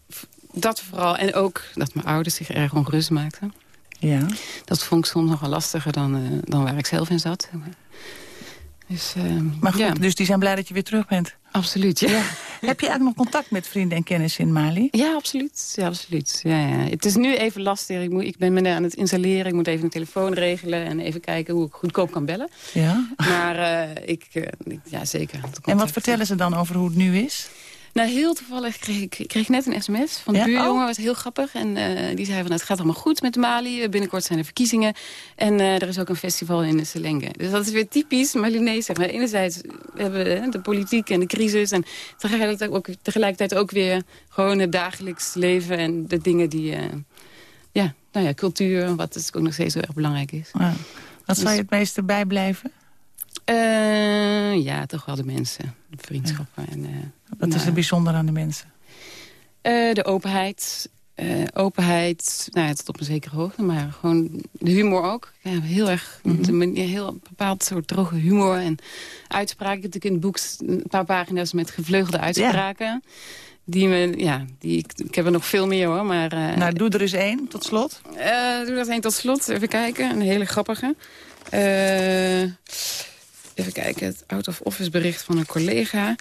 dat vooral. En ook dat mijn ouders zich erg ongerust maakten. Ja. Dat vond ik soms nog wel lastiger dan, eh, dan waar ik zelf in zat. Dus, Maar goed, ja. dus die zijn blij dat je weer terug bent. Absoluut, ja. Heb je eigenlijk nog contact met vrienden en kennissen in Mali? Ja, absoluut. Ja, absoluut. Ja, ja. Het is nu even lastig. Ik, moet, ik ben me aan het installeren. Ik moet even een telefoon regelen. En even kijken hoe ik goedkoop kan bellen. Ja. Maar eh, ik, eh, ik- ja, zeker. En wat vertellen ze dan over hoe het nu is? Nou, heel toevallig kreeg ik, kreeg net een sms van de Ja? buurjongen. Oh. was heel grappig. En eh, die zei van, het gaat allemaal goed met Mali. Binnenkort zijn er verkiezingen. En eh, er is ook een festival in de Selenge. Dus dat is weer typisch Malinees. Zeg maar. Enerzijds hebben we eh, de politiek en de crisis. En tegelijkertijd ook, tegelijkertijd ook weer gewoon het dagelijks leven. En de dingen die... eh, ja, nou ja, cultuur. Wat dus ook nog steeds heel erg belangrijk is. Ja. Wat Dus- zou je het meeste bijblijven? Eh, ja, toch wel de mensen. De vriendschappen. En, eh, Wat is nou, er bijzonder aan de mensen? Eh, de openheid. Openheid, nou ja, tot op een zekere hoogte, maar gewoon de humor ook. Ja, heel erg, Mhm. een heel bepaald soort droge humor en uitspraken. Ik heb natuurlijk in het boek een paar pagina's met gevleugelde uitspraken. Die me, ja, die, ik, ik heb er nog veel meer hoor, maar... nou, doe er eens één, tot slot. doe dat één tot slot. Even kijken. Een hele grappige. Eh, even kijken. Het out-of-office bericht van een collega.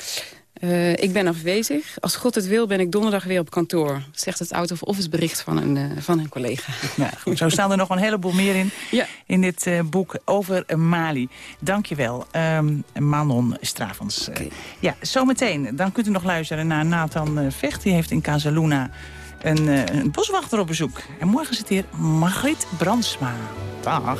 Eh, ik ben afwezig. Als God het wil ben ik donderdag weer op kantoor. Zegt het out-of-office bericht van een, eh, van een collega. Nou, goed, zo staan er nog een heleboel meer in. Ja. In dit eh, boek over Mali. Dankjewel, um, Manon Stravens. Eh, ja, zometeen. Dan kunt u nog luisteren naar Nathan Vecht. Die heeft in Casaluna een, eh, een boswachter op bezoek. En morgen zit hier Margriet Brandsma. Dag.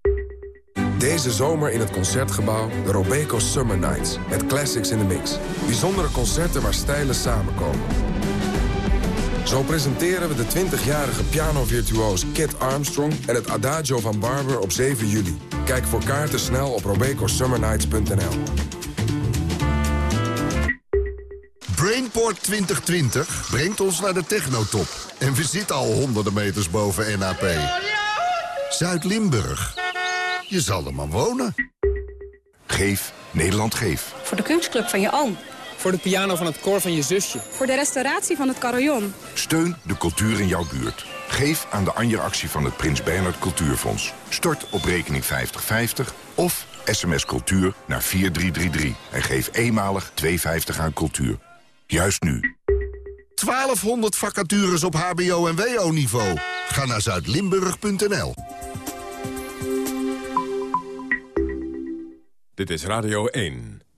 Deze zomer in het Concertgebouw de Robeco Summer Nights. Met classics in the mix. Bijzondere concerten waar stijlen samenkomen. Zo presenteren we de 20-jarige pianovirtuoos Kit Armstrong... en het Adagio van Barber op 7 juli. Kijk voor kaarten snel op robecosummernights.nl. Brainport 2020 brengt ons naar de technotop. En we zitten al honderden meters boven NAP. Zuid-Limburg. Je zal er maar wonen. Geef Nederland Geef. Voor de kunstclub van je oom. Voor de piano van het koor van je zusje. Voor de restauratie van het carillon. Steun de cultuur in jouw buurt. Geef aan de Anja-actie van het Prins Bernhard Cultuurfonds. Stort op rekening 5050 of sms cultuur naar 4333. En geef eenmalig 2,50 aan cultuur. Juist nu. 1200 vacatures op hbo- en wo-niveau. Ga naar zuidlimburg.nl. Dit is Radio 1.